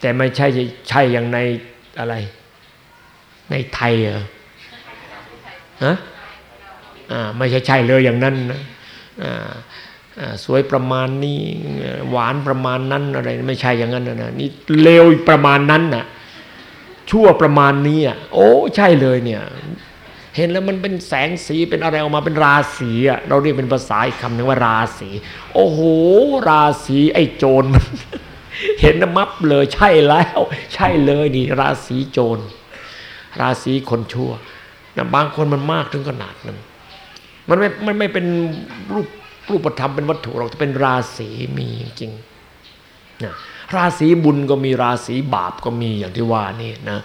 แต่ไม่ใช่ใช่อย่างในอะไร ในไทยเหรอฮะอ่าไม่ใช่ใช่เลยอย่างนั้นนะอ่าสวยประมาณนี้หวานประมาณนั้นอะไรไม่ใช่อย่างนั้นนะนี่เลวประมาณนั้นน่ะชั่วประมาณนี้อะโอ้ใช่เลยเนี่ย เห็นแล้วมันเป็นแสงสีเป็นอะไรออกมาเป็นราศีอะเราเรียกเป็นภาษาอีกคำหนึ่งว่าราศีโอ้โหราศีไอ้โจรมันเห็นมับเลยใช่แล้ว ใช่เลยนี่ราศีโจร ราศีคนชั่วนะบางคนมันมากถึงขนาดนั้น มันไม่มันไม่เป็นรูปรูปธรรมเป็นวัตถุหรอกแต่เป็นราศีมีจริงนะราศีบุญก็มีราศีบาปก็มีอย่างที่ว่านี่นะ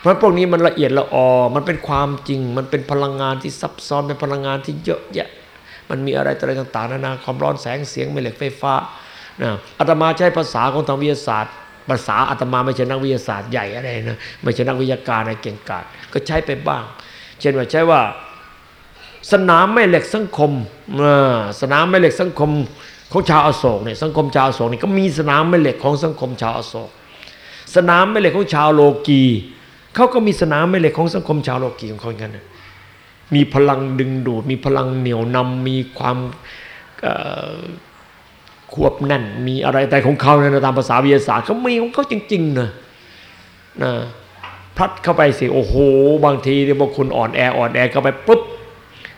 เพราะพวกนี้มันละเอียดละออมันเป็นความจริง มันเป็นพลังงานที่ซับซ้อนเป็นพลังงานที่เยอะแยะ มันมีอะไรอะไรต่างๆนานาความร้อนแสงเสียงแม่เหล็กไฟฟ้านะอาตมาใช้ภาษาของทางวิทยาศาสตร์ ภาษาอาตมาไม่ใช่นักวิทยาศาสตร์ใหญ่อะไรนะไม่ใช่นักวิทยาการอะไรเก่งกาจก็ใช้ไปบ้าง เช่นว่าใช้ว่า สนามแม่เหล็กสังคมสนามแม่เหล็กสังคมของชาวอโศกเนี่ยสังคมชาวอโศกนี่ก็มีสนามแม่เหล็กของสังคมชาวอโศก สนามแม่เหล็กของชาวโลกี เขาก็มีสนามแม่เหล็กของสังคมชาวโลกีของเขาอย่างนั้นมีพลังดึงดูด มีพลังเหนี่ยวนำมีความควบแน่น มีอะไรแต่ของเขาในตามภาษาวิทยาศาสตร์เขามีของเขาจริงๆนะนะพลัดเข้าไปสิโอ้โห บางทีเนี่ยบางคนอ่อนแออ่อนแอเข้าไปปุ๊บ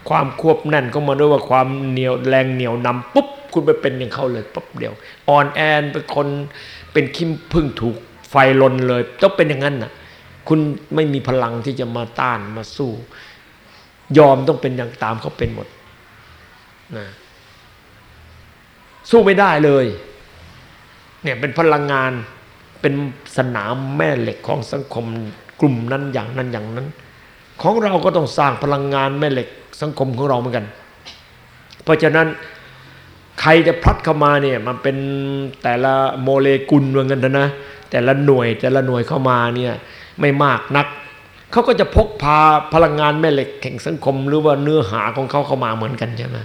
ความควบแน่นก็มาด้วยว่าความเหนียวแรงเหนียวนำปุ๊บคุณไปเป็นอย่างเขาเลยปุ๊บเดียวอ่อนแอเป็นคนเป็นคิมพึ่งถูกไฟลนเลย ต้องเป็นอย่างนั้นน่ะ คุณไม่มีพลังที่จะมาต้านมาสู้ ยอมต้องเป็นอย่างตามเขาเป็นหมดนะสู้ไม่ได้เลย เนี่ยเป็นพลังงานเป็นสนามแม่เหล็กของสังคมกลุ่มนั้นอย่างนั้นอย่างนั้น ของเราก็ต้องสร้างพลังงานแม่เหล็กสังคมของเราเหมือนกัน เพราะฉะนั้นใครจะพลัดเข้ามาเนี่ยมันเป็นแต่ละโมเลกุลเหมือนกันนะ แต่ละหน่วยแต่ละหน่วยเข้ามาเนี่ย ไม่มากนัก เขาก็จะพกพาพลังงานแม่เหล็กแห่งสังคม หรือว่าเนื้อหาของเขาเข้ามาเหมือนกันใช่ไหม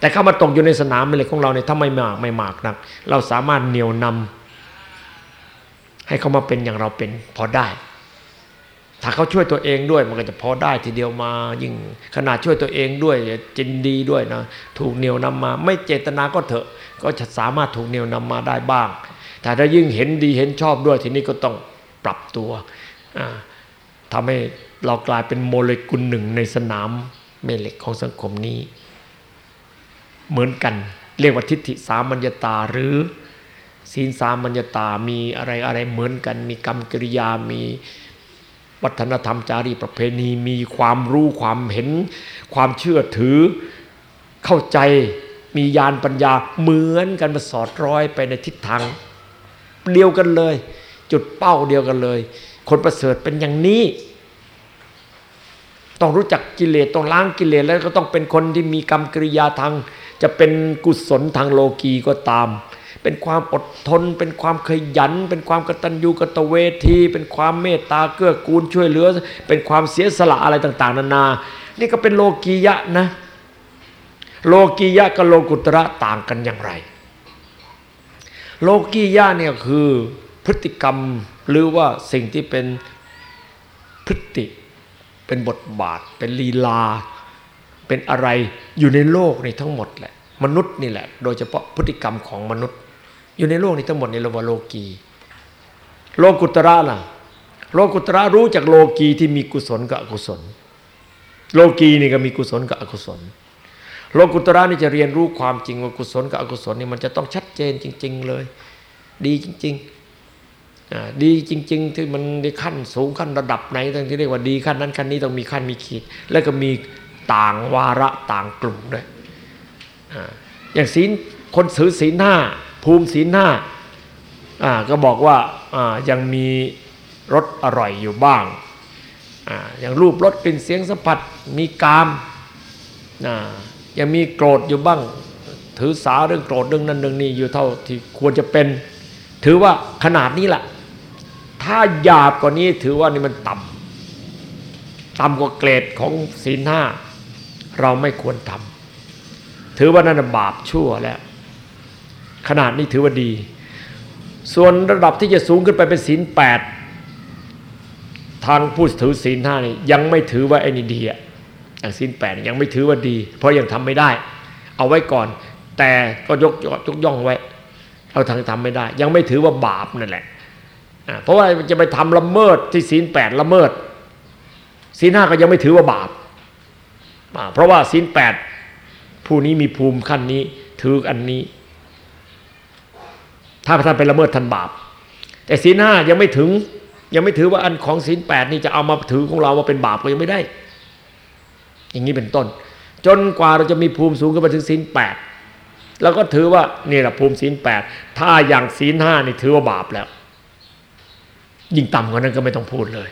แต่เข้ามาตกอยู่ในสนามแม่เหล็กของเราเนี่ยถ้าไม่มากไม่มากนัก เราสามารถเหนี่ยวนำให้เขามาเป็นอย่างเราเป็นพอได้ ถ้าเขาช่วยตัวเองด้วยมันก็จะพอได้ทีเดียวมายิ่งขนาดช่วยตัวเองด้วยจินดีด้วยนะถูกเหนี่ยวนำมา ไม่เจตนาก็เถอะ ก็จะสามารถถูกเหนี่ยวนำมาได้บ้างแต่ถ้ายิ่งเห็นดีเห็นชอบด้วยทีนี้ก็ต้อง ปรับตัวทำให้เรากลายเป็นโมเลกุลหนึ่งในสนามแม่เหล็กของสังคมนี้ เหมือนกัน เรียกว่าทิฏฐิสามัญญตาหรือศีลสามัญญตามีอะไรอะไรเหมือนกัน มีกรรมกิริยามีวัฒนธรรมจารีประเพณี มีความรู้ความเห็น ความเชื่อถือเข้าใจมีญาณปัญญาเหมือนกันมาสอดร้อยไปในทิศทางเดียวกันเลย จุดเป้าเดียวกันเลย คนประเสริฐเป็นอย่างนี้ ต้องรู้จักกิเลสต้องล้างกิเลสแล้วก็ต้องเป็นคนที่มีกรรมกิริยาทาง จะเป็นกุศลทางโลกีก็ตาม เป็นความอดทน เป็นความขยัน เป็นความกตัญญูกตเวที เป็นความเมตตาเกื้อกูลช่วยเหลือ เป็นความเสียสละอะไรต่าง ๆ นานา นี่ก็เป็นโลกียะนะโลกียะกับโลกุตระต่างกันอย่างไร โลกียะเนี่ยคือ พฤติกรรมหรือว่าสิ่งที่เป็นพฤติเป็นบทบาท เป็นลีลา เป็นอะไรอยู่ในโลกในทั้งหมดแหละ มนุษย์นี่แหละ โดยเฉพาะพฤติกรรมของมนุษย์ อยู่ในโลกนี้ทั้งหมดในโลวาโลกีโลกุตระล่ะ โลกุตระรู้จากโลกีที่มีกุศลกับอกุศล โลกีนี่ก็มีกุศลกับอกุศล โลกุตระนี่จะเรียนรู้ความจริงว่ากุศลกับอกุศลนี่มันจะต้องชัดเจนจริง ๆ เลย ดีจริง ๆ ดีจริง ๆ ที่มันในขั้นสูงขั้นระดับไหนทั้งที่เรียกว่าดีขั้นนั้นขั้นนี้ต้องมีขั้นมีขีด แล้วก็มีต่างวาระต่างกลุ่มด้วยอย่างศีลคนถือศีลห้าภูมิศีลห้าก็บอกว่ายังมีรสอร่อยอยู่บ้างอย่างรูปรสกลิ่นเสียงสัมผัสมีกามยังมีโกรธอยู่บ้าง ถือสาเรื่องโกรธเรื่องนั้นเรื่องนี้อยู่เท่าที่ควรจะเป็น ถือว่าขนาดนี้แหละ ถ้าหยาบกว่านี้ถือว่านี่มันต่ำต่ำกว่าเกรดของศีลห้าเราไม่ควรทำถือว่านั่นบาปชั่วแล้ว ขนาดนี้ถือว่าดี ส่วนระดับที่จะสูงขึ้นไปเป็นศีลแปดทางผู้ถือศีลห้านี่ยังไม่ถือว่าไอ้นี่ดีอะอย่างศีลแปดยังไม่ถือว่าดี เพราะยังทำไม่ได้ เอาไว้ก่อน แต่ก็ยกยกย่องไว้เราทางทำไม่ได้ ยังไม่ถือว่าบาปนั่นแหละ เพราะว่าจะไปทำละเมิดที่ศีลแปดละเมิดศีลห้าก็ยังไม่ถือว่าบาปเพราะว่าศีลแปดผู้นี้มีภูมิขั้นนี้ถืออันนี้ ถ้าท่านไปละเมิดท่านบาป แต่ศีลห้ายังไม่ถึง ยังไม่ถือว่าอันของศีลแปดนี่จะเอามาถือของเราว่าเป็นบาปก็ยังไม่ได้ อย่างนี้เป็นต้น จนกว่าเราจะมีภูมิสูงขึ้นไปถึงศีลแปดเราก็ถือว่านี่แหละภูมิศีลแปดถ้าอย่างศีลห้านี่ถือว่าบาปแล้ว ยิ่งต่ำกว่านั้นก็ไม่ต้องพูดเลย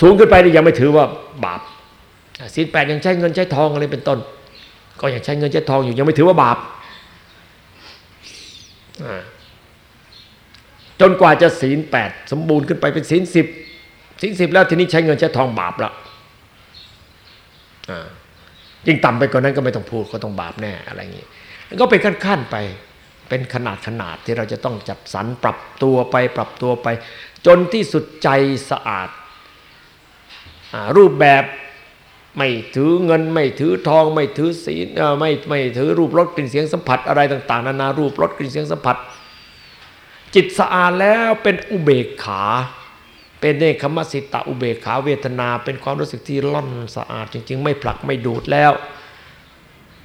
สูงขึ้นไปนี่ยังไม่ถือว่าบาปศีลแปดยังใช้เงินใช้ทองอะไรเป็นต้น ก็ยังใช้เงินใช้ทองอยู่ยังไม่ถือว่าบาปจนกว่าจะศีลแปดสมบูรณ์ขึ้นไปเป็นศีลสิบศีลสิบแล้วทีนี้ใช้เงินใช้ทองบาปแล้วยิ่งต่ำไปกว่านั้นก็ไม่ต้องพูดก็ต้องบาปแน่อะไรอย่างนี้ก็เป็นขั้นๆไป เป็นขนาดขนาดที่เราจะต้องจัดสรรปรับตัวไปปรับตัวไป จนที่สุดใจสะอาดรูปแบบไม่ถือเงินไม่ถือทอง ไม่ถือศีลไม่ไม่ถือรูปรสกลิ่นเสียงสัมผัสอะไรต่าง ๆ นานารูปรสกลิ่นเสียงสัมผัส จิตสะอาดแล้วเป็นอุเบกขา เป็นเนคขมสิตะอุเบกขาเวทนา เป็นความรู้สึกที่ล่อนสะอาด จริง ๆ ไม่ผลักไม่ดูดแล้ว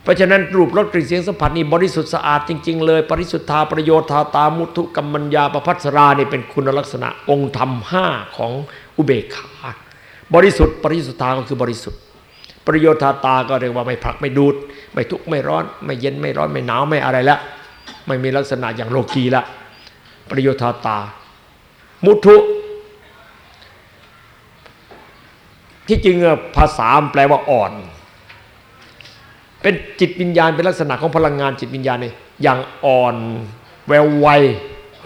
เพราะฉะนั้นรูปรสกลิ่นเสียงสัมผัสนี่บริสุทธิ์สะอาดจริง ๆ เลย ปริสุทธาประโยชน์าตามุทุกัมมัญญาประพัสรานี่เป็นคุณลักษณะองค์ธรรมห้าของอุเบกขา บริสุทธิ์ปริสุทธาก็คือบริสุทธิ์ ประโยชน์ทาตาก็เรียกว่าไม่ผลักไม่ดูด ไม่ทุกข์ไม่ร้อน ไม่เย็นไม่ร้อนไม่หนาวไม่อะไรละไม่มีลักษณะอย่างโลกีละ ประโยชน์ทาตา มุทุที่จริงภาษาแปลว่าอ่อน เป็นจิตวิญญาณเป็นลักษณะของพลังงานจิตวิญญาณเนี่ยอย่างอ่อน แววไว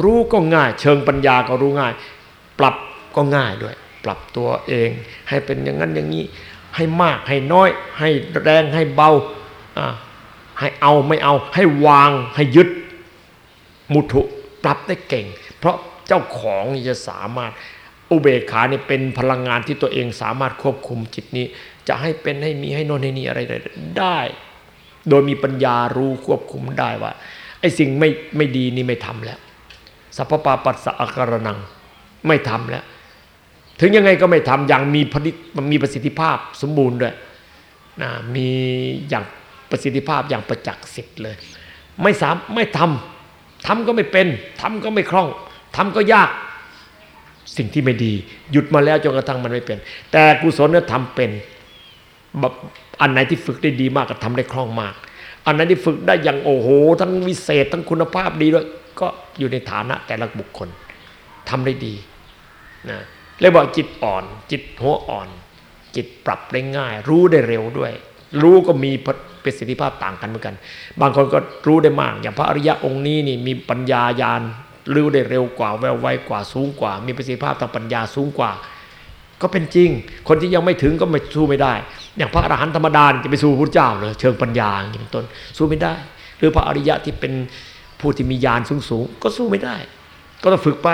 รู้ก็ง่าย เชิงปัญญาก็รู้ง่าย ปรับก็ง่ายด้วย ปรับตัวเอง ให้เป็นอย่างนั้นอย่างนี้ ให้มากให้น้อย ให้แรงให้เบาให้เอาไม่เอา ให้วางให้ยึด มุทุปรับได้เก่ง เพราะเจ้าของจะสามารถอุเบกขาเนี่ยเป็นพลังงานที่ตัวเองสามารถควบคุมจิตนี้ จะให้เป็นให้มีให้นอนให้นี่อะไรได้ โดยมีปัญญารู้ควบคุมได้ว่าไอ้สิ่งไม่ไม่ดีนี่ไม่ทำแล้วสัพพปาปัสสะอาการนังไม่ทำแล้ว ถึงยังไงก็ไม่ทำอย่างมีผลิตมีประสิทธิภาพสมบูรณ์ด้วยนะมีอย่างประสิทธิภาพอย่างประจักษ์สิทธิ์เลย ไม่สามไม่ทำทำก็ไม่เป็นทำก็ไม่คล่องทำก็ยากสิ่งที่ไม่ดี หยุดมาแล้วจนกระทั่งมันไม่เป็น แต่กุศลเนี่ยทำเป็นแบบ อันไหนที่ฝึกได้ดีมากก็ทำได้คล่องมาก อันไหนที่ฝึกได้อย่างโอ้โห ทั้งวิเศษทั้งคุณภาพดีด้วยก็อยู่ในฐานะแต่ละบุคคลทำได้ดีนะเรียกว่าจิตอ่อน จิตหัวอ่อน จิตปรับได้ง่าย รู้ได้เร็วด้วย รู้ก็มีประสิทธิภาพต่างกันเหมือนกัน บางคนก็รู้ได้มาก อย่างพระอริยะองค์นี้นี่มีปัญญาญาณรู้ได้เร็วกว่าแววไวกว่าสูงกว่า มีประสิทธิภาพทางปัญญาสูงกว่า ก็เป็นจริง คนที่ยังไม่ถึงก็ไม่สู้ไม่ได้ อย่างพระอรหันต์ธรรมดาจะไปสู้พระเจ้าเลยเชิงปัญญาอย่างนี้เป็นต้นสู้ไม่ได้ หรือพระอริยะที่เป็นผู้ที่มีญาณสูงสูงก็สู้ไม่ได้ ก็ต้องฝึกไป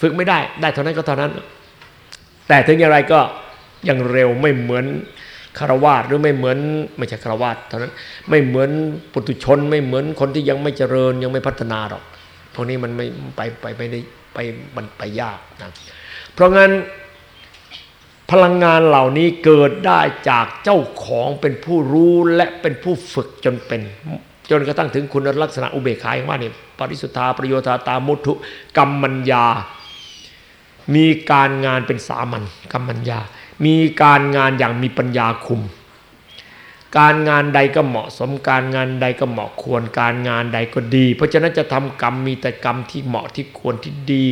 ฝึกไม่ได้ ได้เท่านั้นก็เท่านั้น แต่ถึงอย่างไรก็ยังเร็วไม่เหมือนคารวาสหรือไม่เหมือนไม่ใช่คารวาสเท่านั้นไม่เหมือนปุถุชน ไม่เหมือนคนที่ยังไม่เจริญยังไม่พัฒนาหรอกพวกนี้มันไม่ไปไปไปได้ไปมันไปยากนะเพราะงั้น พลังงานเหล่านี้เกิดได้จากเจ้าของเป็นผู้รู้และเป็นผู้ฝึกจนเป็น จนกระทั่งถึงคุณลักษณะอุเบกขาอย่างว่านี่ปริสุทธาประโยชน์ตามุทุกรรมัญญา มีการงานเป็นสามัญกรรมัญญา มีการงานอย่างมีปัญญาคุม การงานใดก็เหมาะสมการงานใดก็เหมาะควรการงานใดก็ดี เพราะฉะนั้นจะทำกรรมมีแต่กรรมที่เหมาะที่ควรที่ดี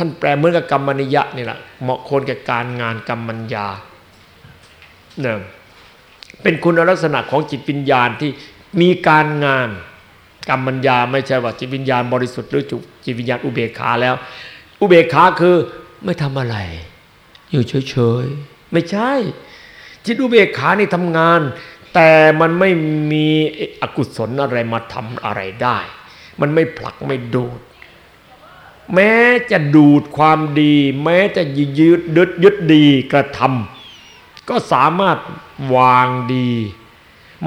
ท่านแปลเหมือนกับกรรมนิยะนี่แหละเหมาะควรแก่การงานกรรมัญญาเนี่ยเป็นคุณลักษณะของจิตวิญญาณที่มีการงานกรรมัญญาไม่ใช่ว่าจิตวิญญาณบริสุทธิ์หรือจิตวิญญาณอุเบกขาแล้ว อุเบกขาคือไม่ทำอะไร อยู่เฉยๆไม่ใช่ จิตอุเบกขานี่ทำงาน แต่มันไม่มีอกุศลอะไรมาทำอะไรได้ มันไม่ผลักไม่ดูด แม้จะดูดความดี แม้จะยึดยึดยึดดีกระทำก็สามารถวางดี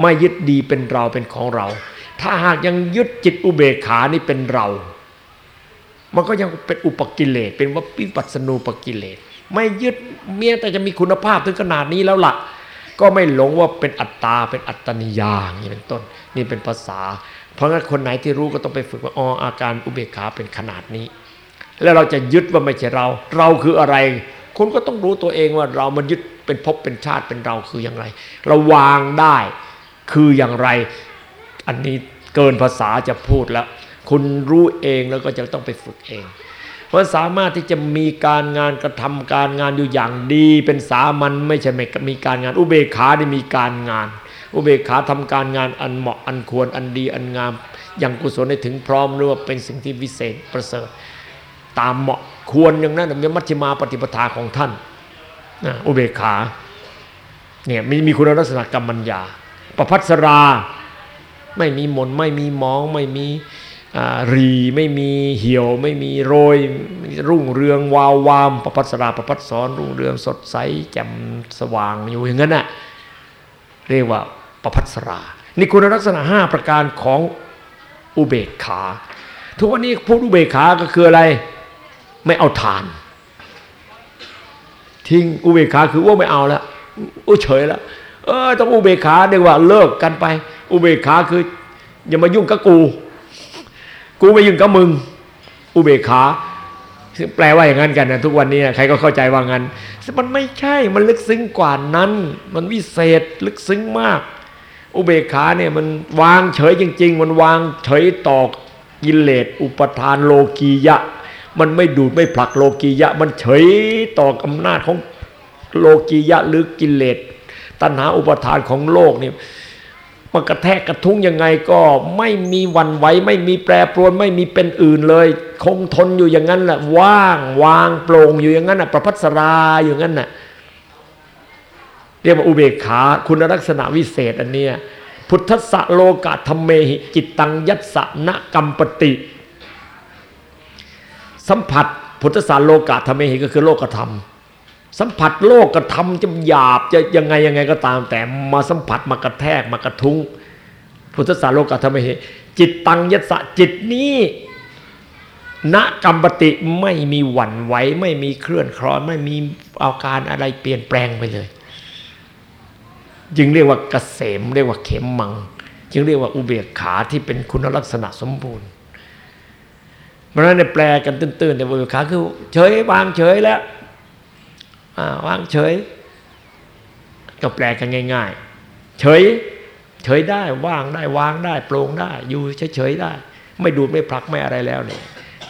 ไม่ยึดดีเป็นเราเป็นของเรา ถ้าหากยังยึดจิตอุเบกขานี่เป็นเรา มันก็ยังเป็นอุปกิเลสเป็นวัปิปัสนูปกิเลสไม่ยึดเมียแต่จะมีคุณภาพถึงขนาดนี้แล้วละ่ะ ก็ไม่หลงว่าเป็นอัตตาเป็นอัตตนิยาอย่างนี้เป็นต้น นี่เป็นภาษา เพราะงั้นคนไหนที่รู้ก็ต้องไปฝึกว่าอ๋ออาการอุเบกขาเป็นขนาดนี้ แล้วเราจะยึดว่าไม่ใช่เรา เราคืออะไรคุณก็ต้องรู้ตัวเองว่าเรามันยึดเป็นภพเป็นชาติเป็นเราคืออย่างไร เราวางได้คืออย่างไร อันนี้เกินภาษาจะพูดแล้ว คุณรู้เองแล้วก็จะต้องไปฝึกเอง เพราะสามารถที่จะมีการงานกระทำการงานอยู่อย่างดี เป็นสามัญไม่ใช่ไม่มีการงาน อุเบกขาได้มีการงาน อุเบกขาทำการงานอันเหมาะอันควรอันดีอันงาม อย่างกุศลได้ถึงพร้อมหรือว่าเป็นสิ่งที่วิเศษประเสริฐ ตามเหมาะควรอย่างนั้นเป็นมัชฌิมาปฏิปทาของท่านนะอุเบกขาเนี่ยมีมีคุณลักษณะกรรมัญญาประพัสรา ไม่มีมนไม่มีมอง ไม่มีรีไม่มีเหี่ยว ไม่มีโรย รุ่งเรืองวาววามประพัสราประพัสสอนรุ่งเรืองสดใสแจ่มสว่างอยู่อย่างนั้นน่ะเรียกว่าประพัสรา นี่คุณลักษณะห้าประการของอุเบกขา ทุกวันนี้พูดอุเบกขาก็คืออะไร ไม่เอาทาน ทิ้งอุเบกขาคือว่าไม่เอาแล้วอุเฉยแล้วเออต้องอุเบกขาเดียว่าเลิกกันไป อุเบกขาคือ อย่ามายุ่งกับกู กูไม่ยุ่งกับมึง อุเบกขาแปลว่าอย่างนั้นกันนะทุกวันนี้ใครก็เข้าใจว่างั้นมันไม่ใช่มันลึกซึ้งกว่านั้น มันวิเศษลึกซึ้งมาก อุเบกขาเนี่ยมันวางเฉยจริง ๆ มันวางเฉยต่อกิเลสอุปทานโลกียะ มันไม่ดูดไม่ผลักโลกียะ มันเฉยต่ออำนาจของโลกียะหรือกิเลสตัณหาอุปทานของโลกนี่มันกระแทกกระทุ้งยังไงก็ไม่มีวันไหวไม่มีแปรปรวนไม่มีเป็นอื่นเลย คงทนอยู่อย่างนั้นแหละว่างวางโปร่งอยู่อย่างนั้นน่ะประพัสราอยู่อย่างนั้นน่ะเรียกว่าอุเบกขาคุณลักษณะวิเศษอันเนี้ยพุทธะโลกะธรรมเมหิจิตตังยัตสะนะกรรมปติ สัมผัสพุทธศาสโลกะธรรมเหก็คือโลกธรรม สัมผัสโลกธรรมจะหยาบจะยังไงยังไงก็ตาม แต่มาสัมผัสมากระแทกมากระทุ้ง พุทธศาสโลกะธรรมเหจิตตังยัสจิตนี้ณกรรมปติไม่มีหวั่นไหวไม่มีเคลื่อนคลอน ไม่มีอาการอะไรเปลี่ยนแปลงไปเลย จึงเรียกว่ากเกษมเรียกว่าเข็มมัง จึงเรียกว่าอุเบกขาที่เป็นคุณลักษณะสมบูรณ์ เพราะนั้นในแปลกันตื้นๆในอุเบกขาคือ เฉยวางเฉยแล้ววางเฉย ก็แปลกันง่าย ๆ เฉย เฉยได้ว่างได้วางได้โปร่งได้ อยู่เฉยๆได้ ไม่ดูไม่พลักไม่อะไรแล้วเนี่ย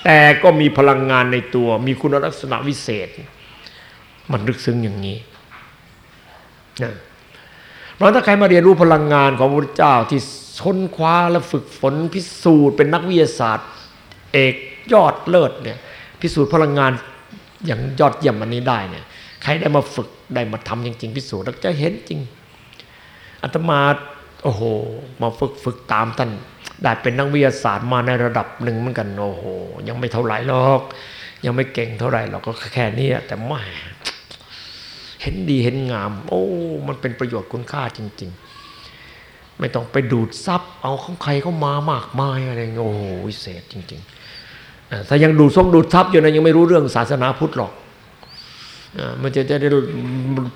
แต่ก็มีพลังงานในตัว มีคุณลักษณะวิเศษ มันลึกซึ้งอย่างนี้นะเพราะถ้าใครมาเรียนรู้พลังงานของพระพุทธเจ้าที่ค้นคว้าและฝึกฝนพิสูจน์เป็นนักวิทยาศาสตร์ เอก ยอดเลิศเนี่ยพิสูจน์พลังงานอย่างยอดเยี่ยมอันนี้ได้เนี่ยใครได้มาฝึกได้มาทำจริง ๆ พิสูจน์แล้วจะเห็นจริงอาตมาโอ้โห มาฝึกฝึกตามท่านได้เป็นนักวิทยาศาสตร์มาในระดับหนึ่งเหมือนกันโอ้โห ยังไม่เท่าไหร่หรอก ยังไม่เก่งเท่าไหร่หรอกก็แค่นี้แต่ไม่เห็นดีเห็นงาม โอ้ มันเป็นประโยชน์คุณค่าจริง ๆ ไม่ต้องไปดูดซับเอาของใครเข้ามามากมายอะไรโอ้โหวิเศษจริงๆ ถ้ายังดูดซ่งดูดซับอยู่นะยังไม่รู้เรื่องศาสนาพุทธหรอกมันจะจะได้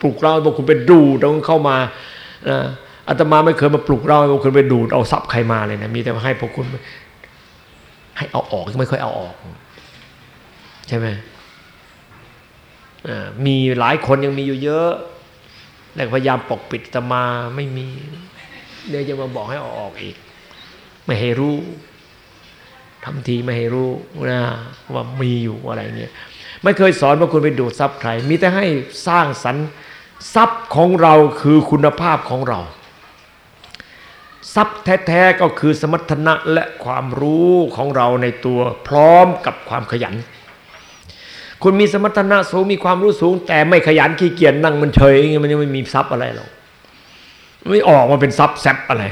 ปลุกเราบอกคุณไปดูดต้องเข้ามาอาตมาไม่เคยมาปลุกเราบอกคุณไปดูดเอาทรัพย์ใครมาเลยนะมีแต่ให้พวกคุณ ให้เอาออกไม่ค่อยเอาออก ใช่ไหมมีหลายคนยังมีอยู่เยอะแต่พยายามปกปิดตมาไม่มีเดี๋ยวจะมาบอกให้อออกอีก ไม่ให้รู้ ทำทีไม่ให้รู้นะว่ามีอยู่อะไรเงี้ยไม่เคยสอนว่าคุณไปดูดทรัพย์ใคร มีแต่ให้สร้างสรรทรัพย์ของเราคือคุณภาพของเราทรัพย์แท้ๆก็คือสมรรถนะและความรู้ของเราในตัวพร้อมกับความขยัน คุณมีสมรรถนะสูงมีความรู้สูง แต่ไม่ขยันขี้เกียจนั่งมันเฉยมันยังไม่มีทรัพย์อะไรหรอกไม่ออกมาเป็นทรัพย์แซบอะไร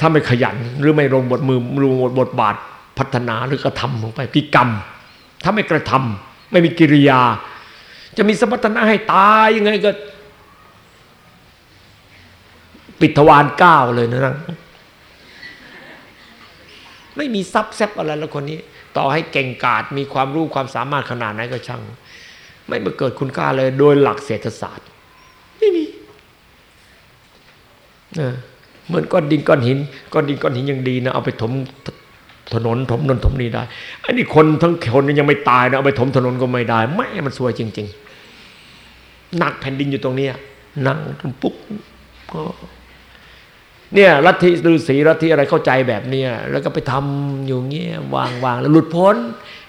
ถ้าไม่ขยันหรือไม่ลงบทมือลงบทบาทพัฒนาหรือกระทำลงไปกิกรรม ถ้าไม่กระทำไม่มีกิริยา จะมีสมรรถนะให้ตายยังไงก็ปิดทวารเก้าเลยนะนั่งไม่มีซับแซบอะไรแล้วคนนี้ ต่อให้เก่งกาจมีความรู้ความสามารถขนาดไหนก็ช่าง ไม่มาเกิดคุณค่าเลยโดยหลักเศรษฐศาสตร์ ไม่มี เหมือนก้อนดินก้อนหินก้อนดินก้อนหินยังดีนะเอาไปถมถนนถมนนถมนี่ได้ไอันนี้คนทั้งคนยังไม่ตายนะเอาไปถมถนนก็ไม่ได้ไม่มันสวยจริง ๆ หนักแผ่นดินอยู่ตรงนี้นั่งปุ๊บก็เนี่ยลัทธิฤาษีลัทธิอะไรเข้าใจแบบเนี้ยแล้วก็ไปทำอยู่เงี้ยวางวางแล้วหลุดพ้น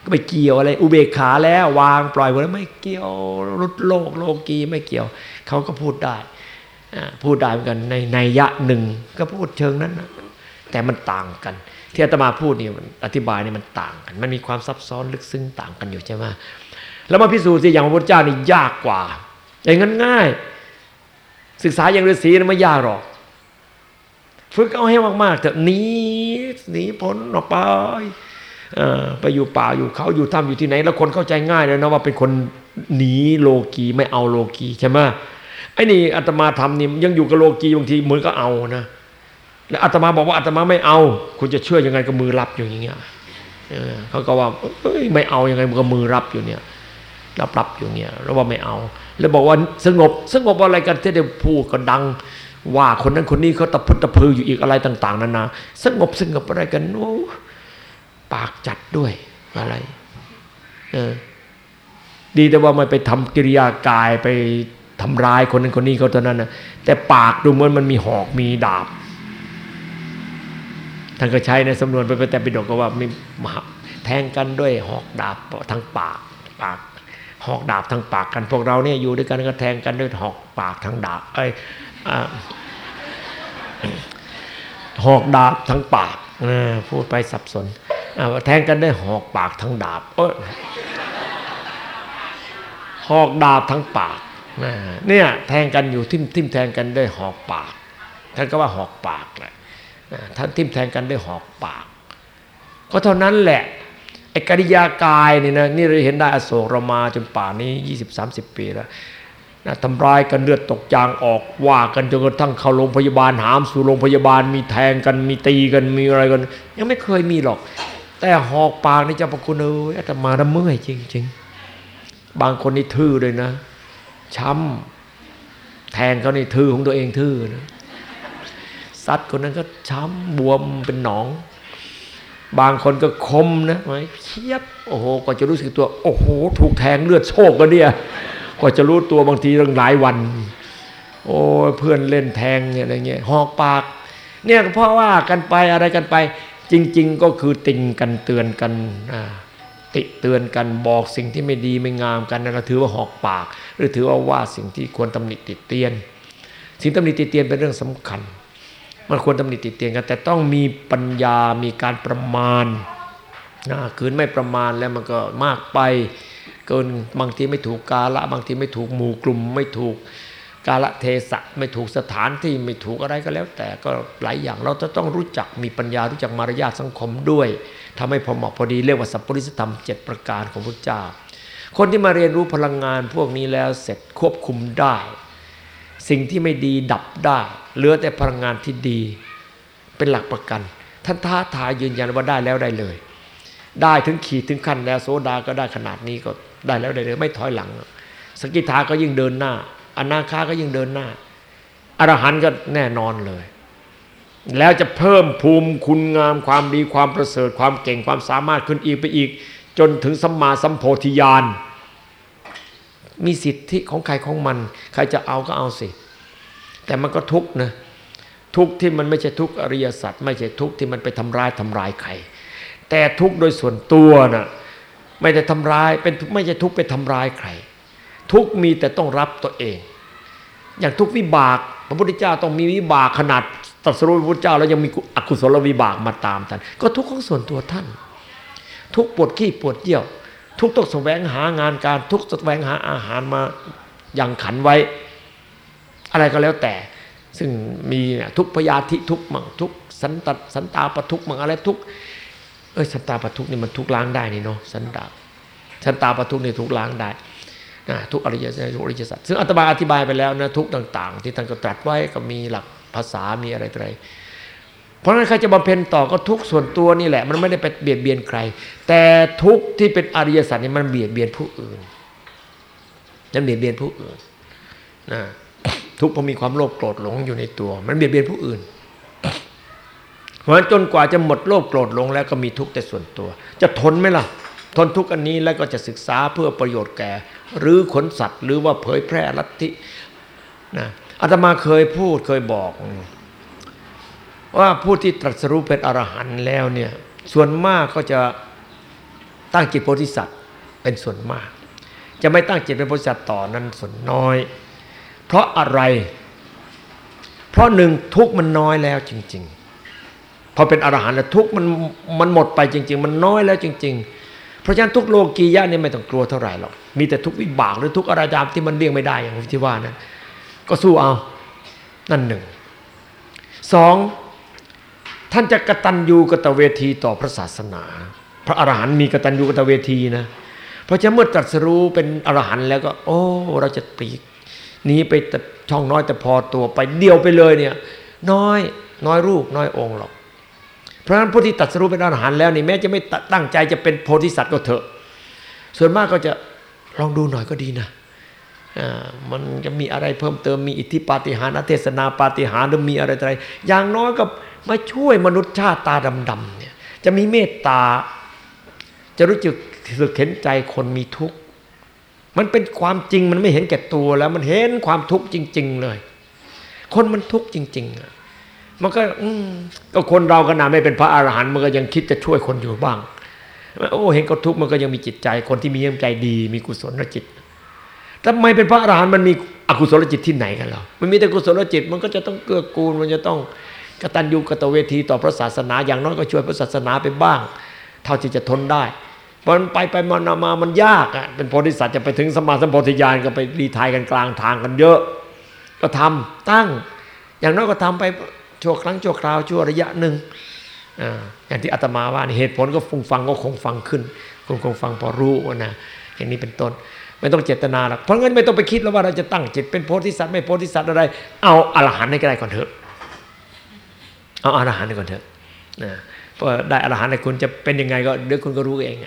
ก็ไปเกี่ยวอะไร อุเบกขาแล้ววางปล่อยหมดแล้วไม่เกี่ยวรุดโลกโลกีไม่เกี่ยวเขาก็พูดได้ พูดได้เหมือนกันในในยะหนึ่งก็พูดเชิงนั้นนะแต่มันต่างกัน ที่อาตมาพูดนี่อธิบายนี่มันต่างกัน มันมีความซับซ้อนลึกซึ้งต่างกันอยู่ใช่ไหมแล้วมาพิสูจน์สิอย่างพระพุทธเจ้านี่ยากกว่า อย่างนั้นง่าย ศึกษาอย่างฤาษีนี่ไม่ยากหรอก ฝึกเอาให้มากๆเถอะหนีหนีพ้นออกไปไปอยู่ป่าอยู่เขาอยู่ถ้ำอยู่ที่ไหน แล้วคนเข้าใจง่ายเลยนะว่าเป็นคนหนีโลกีไม่เอาโลกีใช่ไหม ไอ้นี่อาตมาทำนี่ยังอยู่กับโลกีบางทีมือก็เอานะแล้วอาตมาบอกว่าอาตมาไม่เอา คุณจะเชื่อยังไงก็มือรับอยู่อย่างเงี้ยเขาก็ว่าไม่เอายังไงมันก็มือรับอยู่เนี่ยรับรับอยู่เนี่ยแล้วว่าไม่เอา แล้วบอกว่าสงบสงบอะไรกันที่ได้พูดก็ดัง ว่าคนนั้นคนนี้เขาตะพุตตะพืออยู่อีกอะไรต่าง ๆนานาสงบสงบอะไรกันโอ้ปากจัดด้วยอะไรเออดีแต่ว่าไม่ไปทำกิริยากายไป ทำร้ายคนนั้นคนนี้เขาเท่านั้นนะแต่ปากดูเหมือนมันมีหอกมีดาบท่านก็ใช้ในสำนวนไปแต่ไปดกก็ว่ามีแทงกันด้วยหอกดาบทั้งปากปาก หอกดาบทั้งปากกัน พวกเราเนี่ยอยู่ด้วยกันก็แทงกันด้วยหอกปากทั้งดาบไอ้หอกดาบทั้งปากพูดไปสับสนแทงกันด้วยหอกปากทั้งดาบเอหอกดาบทั้งปาก เนี่ยแทงกันอยู่ทิมทิมแทงกันด้วยหอกปาก ท่านก็ว่าหอกปากแหละท่านทิมแทงกันด้วยหอกปาก ก็เท่านั้นแหละไอ้กิริยากายนี่นะนี่เราเห็นได้อโศกเรามาจนป่านี้ 20-30 ปีแล้วนะทำร้ายกันเลือดตกจางออกว่ากันจนกระทั่งเข้าโรงพยาบาลหามสู่โรงพยาบาลมีแทงกันมีตีกันมีอะไรกัน ยังไม่เคยมีหรอก แต่หอกปากนี่จะประคุณเอออาตมาละเมื่อยจริง ๆ บางคนนี่ทื่อเลยนะ ช้ำแทงเขาในทื่อของตัวเองทื่อนะซัดคนนั้นก็ช้ำบวมเป็นหนอง บางคนก็คมนะไว้เชียบโอ้โหก็จะรู้สึกตัว โอ้โห ถูกแทงเลือดโชกก็เนี่ยก็จะรู้ตัวบางทีตั้งหลายวัน โอ้เพื่อนเล่นแทงเนี่ยอะไรเงี้ยหอกปาก เนี่ยเพราะว่ากันไปอะไรกันไป จริง ๆ ก็คือติงกันเตือนกันติเตือนกันบอกสิ่งที่ไม่ดีไม่งามกันนั่นถือว่าหอกปาก หรือถือว่าว่าสิ่งที่ควรตำหนิติเตียน สิ่งตำหนิติเตียนเป็นเรื่องสำคัญ มันควรตำหนิติเตียนกัน แต่ต้องมีปัญญามีการประมาณนะคืนไม่ประมาณแล้วมันก็มากไป เกินบางทีไม่ถูกกาละบางทีไม่ถูกหมู่กลุ่ม ไม่ถูกกาละเทศะไม่ถูกสถานที่ไม่ถูกอะไรก็แล้ว แต่ก็หลายอย่างเราจะต้องรู้จักมีปัญญารู้จักมารยาทสังคมด้วยทำให้พอเหมาะพอดีเรียกว่าสัพปริสธรรมเจ็ดประการของพระเจ้า คนที่มาเรียนรู้พลังงานพวกนี้แล้วเสร็จควบคุมได้ สิ่งที่ไม่ดีดับได้ เหลือแต่พลังงานที่ดี เป็นหลักประกัน ท่านท้าทายยืนยันว่าได้แล้วได้เลย ได้ถึงขีดถึงขั้นแล้วโซดาก็ได้ขนาดนี้ก็ได้แล้วได้เลย ไม่ถอยหลัง สกิทาก็ยิ่งเดินหน้า อนาคาก็ยิ่งเดินหน้าอรหันต์ก็แน่นอนเลย แล้วจะเพิ่มภูมิคุณงามความดีความประเสริฐความเก่งความสามารถขึ้นอีกไปอีก จนถึงสัมมาสัมโพธิญาณมีสิทธิของใครของมัน ใครจะเอาก็เอาสิ แต่มันก็ทุกนะทุกที่มันไม่ใช่ทุกอริยสัจไม่ใช่ทุกที่มันไปทำร้ายทำร้ายใคร แต่ทุกโดยส่วนตัวนะ่ะไม่ได้ทำร้ายเป็นไม่ใช่ทุกไปทำร้ายใคร ทุกมีแต่ต้องรับตัวเอง อย่างทุกวิบาก พระพุทธเจ้าต้องมีวิบากขนาดตรัสรู้พระพุทธเจ้าแล้วยังมีอกุศลวิบากมาตามท่านก็ทุกของส่วนตัวท่าน ทุกปวดขี้ปวดเยี่ยว ทุกต้องแสวงหางานการทุกแสวงหาอาหารมาอยังขันไว้ อะไรก็แล้วแต่ ซึ่งมีทุกพยาธิทุกมั่งทุกสันตสันตาปทุกมั่งอะไรทุกเอ้ยสันตาปทุกนี่มันทุกล้างได้นี่เนาะสันตาสันตาปทุกนี่ทุกล้างได้ทุกอริยสัจทุกอริยสัจซึ่งอัตมาอธิบายไปแล้วนะทุกต่าง ๆ ที่ท่านก็ตรัสไว้ก็มีหลักภาษามีอะไรอะไร เพราะฉะนั้นใครจะบำเพ็ญต่อก็ทุกส่วนตัวนี่แหละ มันไม่ได้ไปเบียดเบียนใคร แต่ทุกที่เป็นอริยสัจนี่มันเบียดเบียนผู้อื่นนั่นเบียดเบียนผู้อื่นนะทุกพอมีความโลภโกรธหลงอยู่ในตัว มันเบียดเบียนผู้อื่น เพราะฉะนั้นจนกว่าจะหมดโลภโกรธหลงแล้วก็มีทุกข์แต่ส่วนตัว จะทนไหมล่ะ ทนทุกข์อันนี้แล้วก็จะศึกษาเพื่อประโยชน์แก่ หรือขนสัตว์ หรือว่าเผยแพร่ลัทธินะอาตมาเคยพูดเคยบอก ว่าผู้ที่ตรัสรู้เป็นอรหันต์แล้วเนี่ยส่วนมากก็จะตั้งจิตโพธิสัตว์เป็นส่วนมาก จะไม่ตั้งจิตเป็นโพธิสัตว์ต่อนั้นส่วนน้อย เพราะอะไร เพราะหนึ่งทุกมันน้อยแล้วจริง ๆ พอเป็นอรหันต์แล้วทุกมันมันหมดไปจริง ๆ มันน้อยแล้วจริง ๆ เพราะฉะนั้นทุกโลกียะนี่ไม่ต้องกลัวเท่าไหร่หรอกมีแต่ทุกวิบากหรือทุกอะไรตามที่มันเลี่ยงไม่ได้อย่างที่ว่านั้นก็สู้เอานั่นหนึ่งสอง ท่านจะกระตัญญูกตเวทีต่อพระศาสนา พระอรหันต์มีกตัญญูกตเวทีนะ เพราะฉะเมื่อตรัสรู้เป็นอรหันต์แล้วก็ โอ้ เราจะปีกหนีไปแต่ช่องน้อยแต่พอตัวไปเดียวไปเลยเนี่ย น้อยน้อยรูปน้อยองค์หรอก เพราะฉะนั้นผู้ที่ตัดสรุปเป็นอรหันต์แล้วนี่แม้จะไม่ตั้งใจจะเป็นโพธิสัตว์ก็เถอะ ส่วนมากก็จะลองดูหน่อยก็ดีนะมันจะมีอะไรเพิ่มเติมมีอิทธิปาฏิหาริย์เทศนาปาฏิหาริย์หรือมีอะไรอะไรอย่างน้อยก็ มาช่วยมนุษย์ชาติตาดำๆเนี่ยจะมีเมตตา จะรู้จึกสึกเห็นใจคนมีทุกข์ มันเป็นความจริงมันไม่เห็นแก่ตัวแล้ว มันเห็นความทุกข์จริง ๆ เลย คนมันทุกข์จริง ๆอะมันก็ก็คนเราขนาดไม่เป็นพระอรหันต์มันก็ยังคิดจะช่วยคนอยู่บ้าง โอ้เห็นเขาทุกข์มันก็ยังมีจิตใจ คนที่มีเยื่อใจดี มีกุศลจิตทำไมเป็นพระอรหันต์มันมีอกุศลจิตที่ไหนกันเรามันมีแต่กุศลจิตมันก็จะต้องเกื้อกูลมันจะต้อง กตัญญูกตเวทีต่อพระศาสนา อย่างน้อยก็ช่วยพระศาสนาไปบ้าง เท่าที่จะทนได้มันไปไปมามามันยากอะเป็นโพธิสัตว์จะไปถึงสมาสัมโพธิญาณก็ไปรีทายกันกลางทางกันเยอะ ก็ทำตั้ง อย่างน้อยก็ทำไปชั่วครั้งชั่วคราวชั่วระยะหนึ่งอย่างที่อาตมาว่าเหตุผลก็ฟงฟังก็คงฟังขึ้น คงคงฟังพอรู้นะอย่างนี้เป็นต้น ไม่ต้องเจตนาหรอกเพราะงั้นไม่ต้องไปคิดแล้วว่าเราจะตั้งจิตเป็นโพธิสัตว์ไม่โพธิสัตว์อะไร เอาอรหันต์ให้ได้ก่อนเถอะ เอาอรหันต์ก่อนเถอะนะเพราะได้อรหันต์คุณจะเป็นยังไงก็เดี๋ยวคุณก็รู้เอง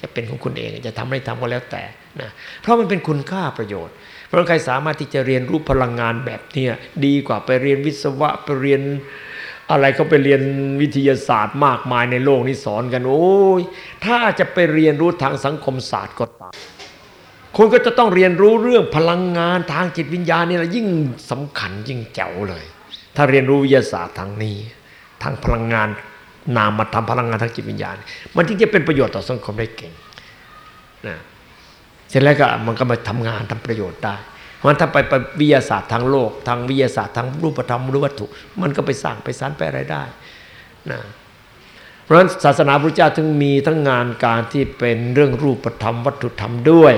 จะเป็นของคุณเองจะทำไม่ทำก็แล้วแต่นะเพราะมันเป็นคุณค่าประโยชน์ เพราะใครสามารถที่จะเรียนรู้พลังงานแบบเนี้ยดีกว่าไปเรียนวิศวะไปเรียนอะไรเขาไปเรียนวิทยาศาสตร์มากมายในโลกนี้สอนกัน โอ้ยถ้าจะไปเรียนรู้ทางสังคมศาสตร์ก็ตามคุณก็จะต้องเรียนรู้เรื่องพลังงานทางจิตวิญญาณนี่แหละยิ่งสำคัญยิ่งแจ๋วเลย ถ้าเรียนรู้วิทยาศาสตร์ทางนี้ ทางพลังงานนามธรรมพลังงานทางจิตวิญญาณ มันจึงจะเป็นประโยชน์ต่อสังคมได้เก่งนะเสร็จแล้วก็มันก็มาทำงานทำประโยชน์ได้ เพราะฉะนั้นถ้าไปไปวิทยาศาสตร์ทางโลก ทางวิทยาศาสตร์ทางรูปธรรมรูปวัตถุ มันก็ไปสร้างไปสานไปอะไรได้นะเพราะฉะนั้นศาสนาพระเจ้าถึงมีทั้งงานการที่เป็นเรื่องรูปธรรมวัตถุธรรมด้วย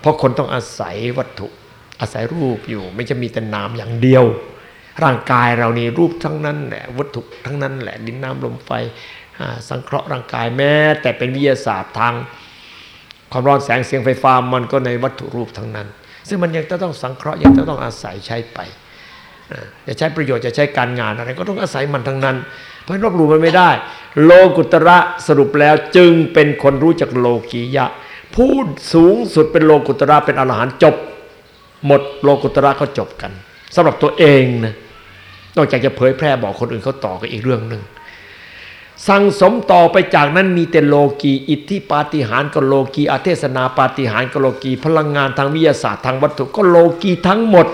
เพราะคนต้องอาศัยวัตถุอาศัยรูปอยู่ ไม่จะมีแต่นามอย่างเดียว ร่างกายเรานี่รูปทั้งนั้นแหละวัตถุทั้งนั้นแหละดินน้ำลมไฟสังเคราะห์ร่างกายแม้ แต่เป็นวิทยาศาสตร์ทางความร้อนแสงเสียงไฟฟ้ามันก็ในวัตถุรูปทั้งนั้น ซึ่งมันยังจะต้องสังเคราะห์ยังจะต้องอาศัยใช้ไปจะใช้ประโยชน์จะใช้การงานอะไรก็ต้องอาศัยมันทั้งนั้น เพราะรบรู้มันไม่ได้ โลกุตระสรุปแล้วจึงเป็นคนรู้จักโลกียะ พูดสูงสุดเป็นโลกุตระเป็นอรหันต์จบ หมดโลกุตระเขาจบกันสำหรับตัวเองนะ นอกจากจะเผยแพร่บอกคนอื่นเขาต่อก็อีกเรื่องหนึ่งสั่งสมต่อไปจากนั้นมีแต่โลกีอิทธิปาฏิหาริ์ก็โลกีอาเทศนาปาฏิหาริ์ก็โลกีพลังงานทางวิทยาศาสตร์ทางวัตถุก็โลกีทั้งหมด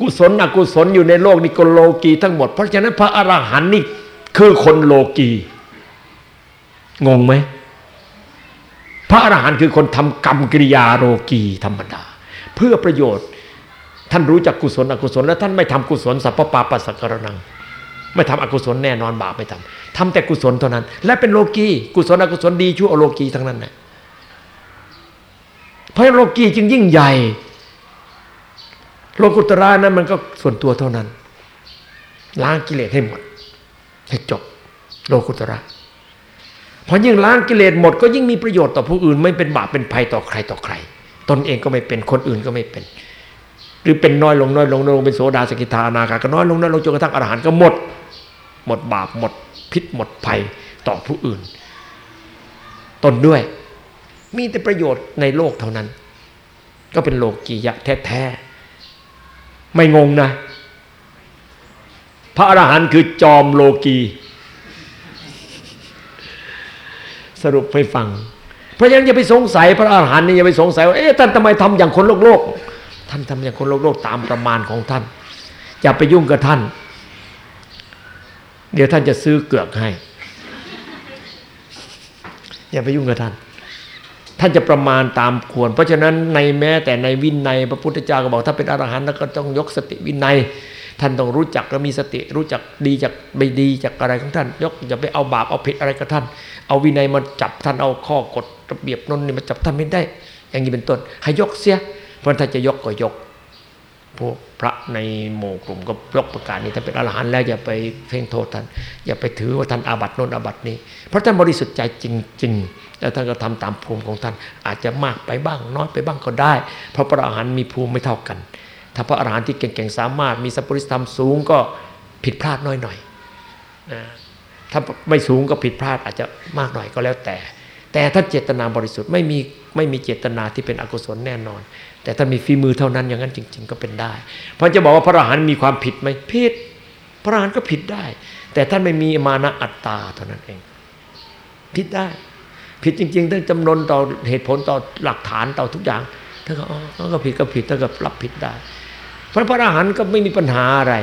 กุศลอกุศลอยู่ในโลกนี้ก็โลกีทั้งหมด เพราะฉะนั้นพระอรหันต์นี่คือคนโลกีงงไหมพระอรหันต์คือคนทำกรรมกิริยาโลกีธรรมดา เพื่อประโยชน์ ท่านรู้จักกุศลอกุศลและท่านไม่ทำกุศลสัพพปาปัสสกรนัง ไม่ทำอกุศลแน่นอนบาปไม่ทำทำแต่กุศลเท่านั้น และเป็นโลกีกุศลอกุศลดีชั่วโลกีทั้งนั้นนะเพราะโลกีจึงยิ่งใหญ่ โลกุตระนั้นมันก็ส่วนตัวเท่านั้น ล้างกิเลสให้หมด ให้จบ โลกุตระพอยิ่งล้างกิเลสหมดก็ยิ่งมีประโยชน์ต่อผู้อื่น ไม่เป็นบาปเป็นภัยต่อใครต่อใคร ตนเองก็ไม่เป็นคนอื่นก็ไม่เป็น หรือเป็นน้อยลงน้อยลงน้อยลงเป็นโสดาสกิทานาคาก็น้อยลงน้อยลงจนกระทั่งอรหันต์ก็หมด หมดบาปหมดพิษหมดภัยต่อผู้อื่น ตนด้วย มีแต่ประโยชน์ในโลกเท่านั้น ก็เป็นโลกียะแท้ๆไม่งงนะ พระอรหันต์คือจอมโลกี สรุปให้ฟัง เพราะฉะนั้นอย่าไปสงสัยพระอรหันต์นี่อย่าไปสงสัยว่าเอ๊ะท่านทำไมทำอย่างคนโลกโลกานทำอย่างคนโลกโลกตามประมาณของท่าน อย่าไปยุ่งกับท่าน เดี๋ยวท่านจะซื้อเกือกให้ อย่าไปยุ่งกับท่าน ท่านจะประมาณตามควร เพราะฉะนั้นในแม้แต่ในวินัยพระพุทธเจ้าก็บอกถ้าเป็นอรหันต์แล้วก็ต้องยกสติวินัย ท่านต้องรู้จักและมีสติ รู้จักดีจากไม่ดีจากอะไรของท่าน ยกอย่าไปเอาบาปเอาผิดอะไรกับท่าน เอาวินัยมาจับท่านเอาข้อกฎระเบียบนนนี่มาจับท่านไม่ได้ อย่างนี้เป็นต้นให้ยกเสีย ราะท่าจะยกก็ยก พวกพระในหมู่กลุ่มก็ยกประกาศนี้ท่าเป็นอรหันต์แล้วอย่าไปเพ่งโทษท่าน อย่าไปถือว่าท่านอาบัติโน้นอาบัตินี้ เพราะท่านบริสุทธิ์ใจจริง ๆ แล้วท่านก็ทำตามภูมิของท่าน อาจจะมากไปบ้างน้อยไปบ้างก็ได้ เพราะพระอรหันต์มีภูมิไม่เท่ากัน ถ้าพระอรหันต์ที่เก่งๆสามารถมีสัพพุริธรรมสูงก็ผิดพลาดน้อยหน่อยถ้าไม่สูงก็ผิดพลาดอาจจะมากหน่อยก็แล้วแต่ แต่ถ้าเจตนาบริสุทธิ์ไม่มีไม่มีเจตนาที่เป็นอกุศลแน่นอน แต่ถ้ามีฝีมือเท่านั้นอย่างนั้นจริง ๆ ก็เป็นได้ เพราะจะบอกว่าพระอรหันต์มีความผิดไหมผิด พระอรหันต์ก็ผิดได้ แต่ท่านไม่มีมานะอัตตาเท่านั้นเอง ผิดได้ ผิดจริงๆท่านจำนวนต่อเหตุผลต่อหลักฐานต่อทุกอย่างท่านก็อ๋อก็ผิดก็ผิดท่านก็รับผิดได้เพราะพระอรหันต์ก็ไม่มีปัญหาอะไร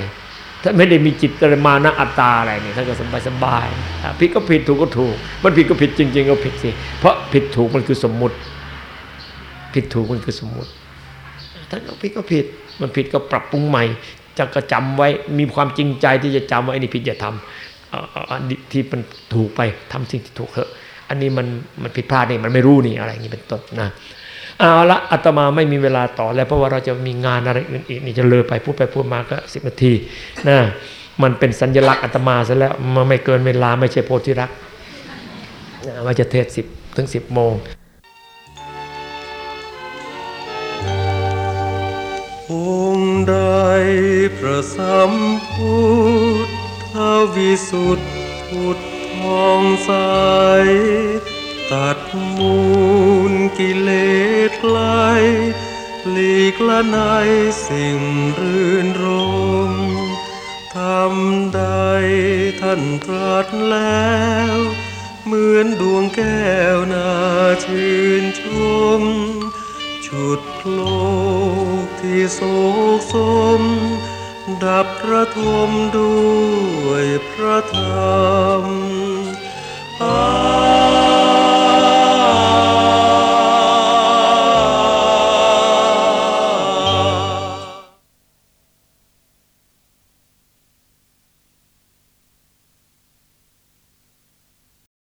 ท่านไม่ได้มีจิตมานะอัตตาอะไรนี่ท่านก็สบายสบายผิดก็ผิดถูกก็ถูก มันผิดก็ผิดจริง ๆ ก็ผิดสิเพราะผิดถูกมันคือสมมุติ ผิดถูกมันคือสมมุติ ท่านผิดก็ผิด มันผิดก็ปรับปรุงใหม่จะกระจำไว้มีความจริงใจที่จะจำว่าไอ้นี่ผิดอย่าทำอันที่มันถูกไปทำสิ่งที่ถูกเถอะ อันนี้มันมันผิดพลาดนี่มันไม่รู้นี่อะไรอย่างนี้เป็นต้นนะเอาละอาตมาไม่มีเวลาต่อแล้วเพราะว่าเราจะมีงานอะไรอื่นอีกนี่จะเลยไปพูดไปพูดมาก็สิบนาทีนะมันเป็นสัญลักษณ์อาตมาซะแล้วมันไม่เกินเวลาไม่ใช่โพธิรักว่าจะเทศสิบถึงสิบโมง ใดพระสัมพุทธวิสุทธุททองใสตัดมูลกิเลสไกลหลีกละในสิ่งรื่นรมทำใดท่านตรัสแล้ว เหมือนดวงแก้วนาชื่นชม ฉุดโลกที่โศกสม ดับระทมด้วยพระธรรมอา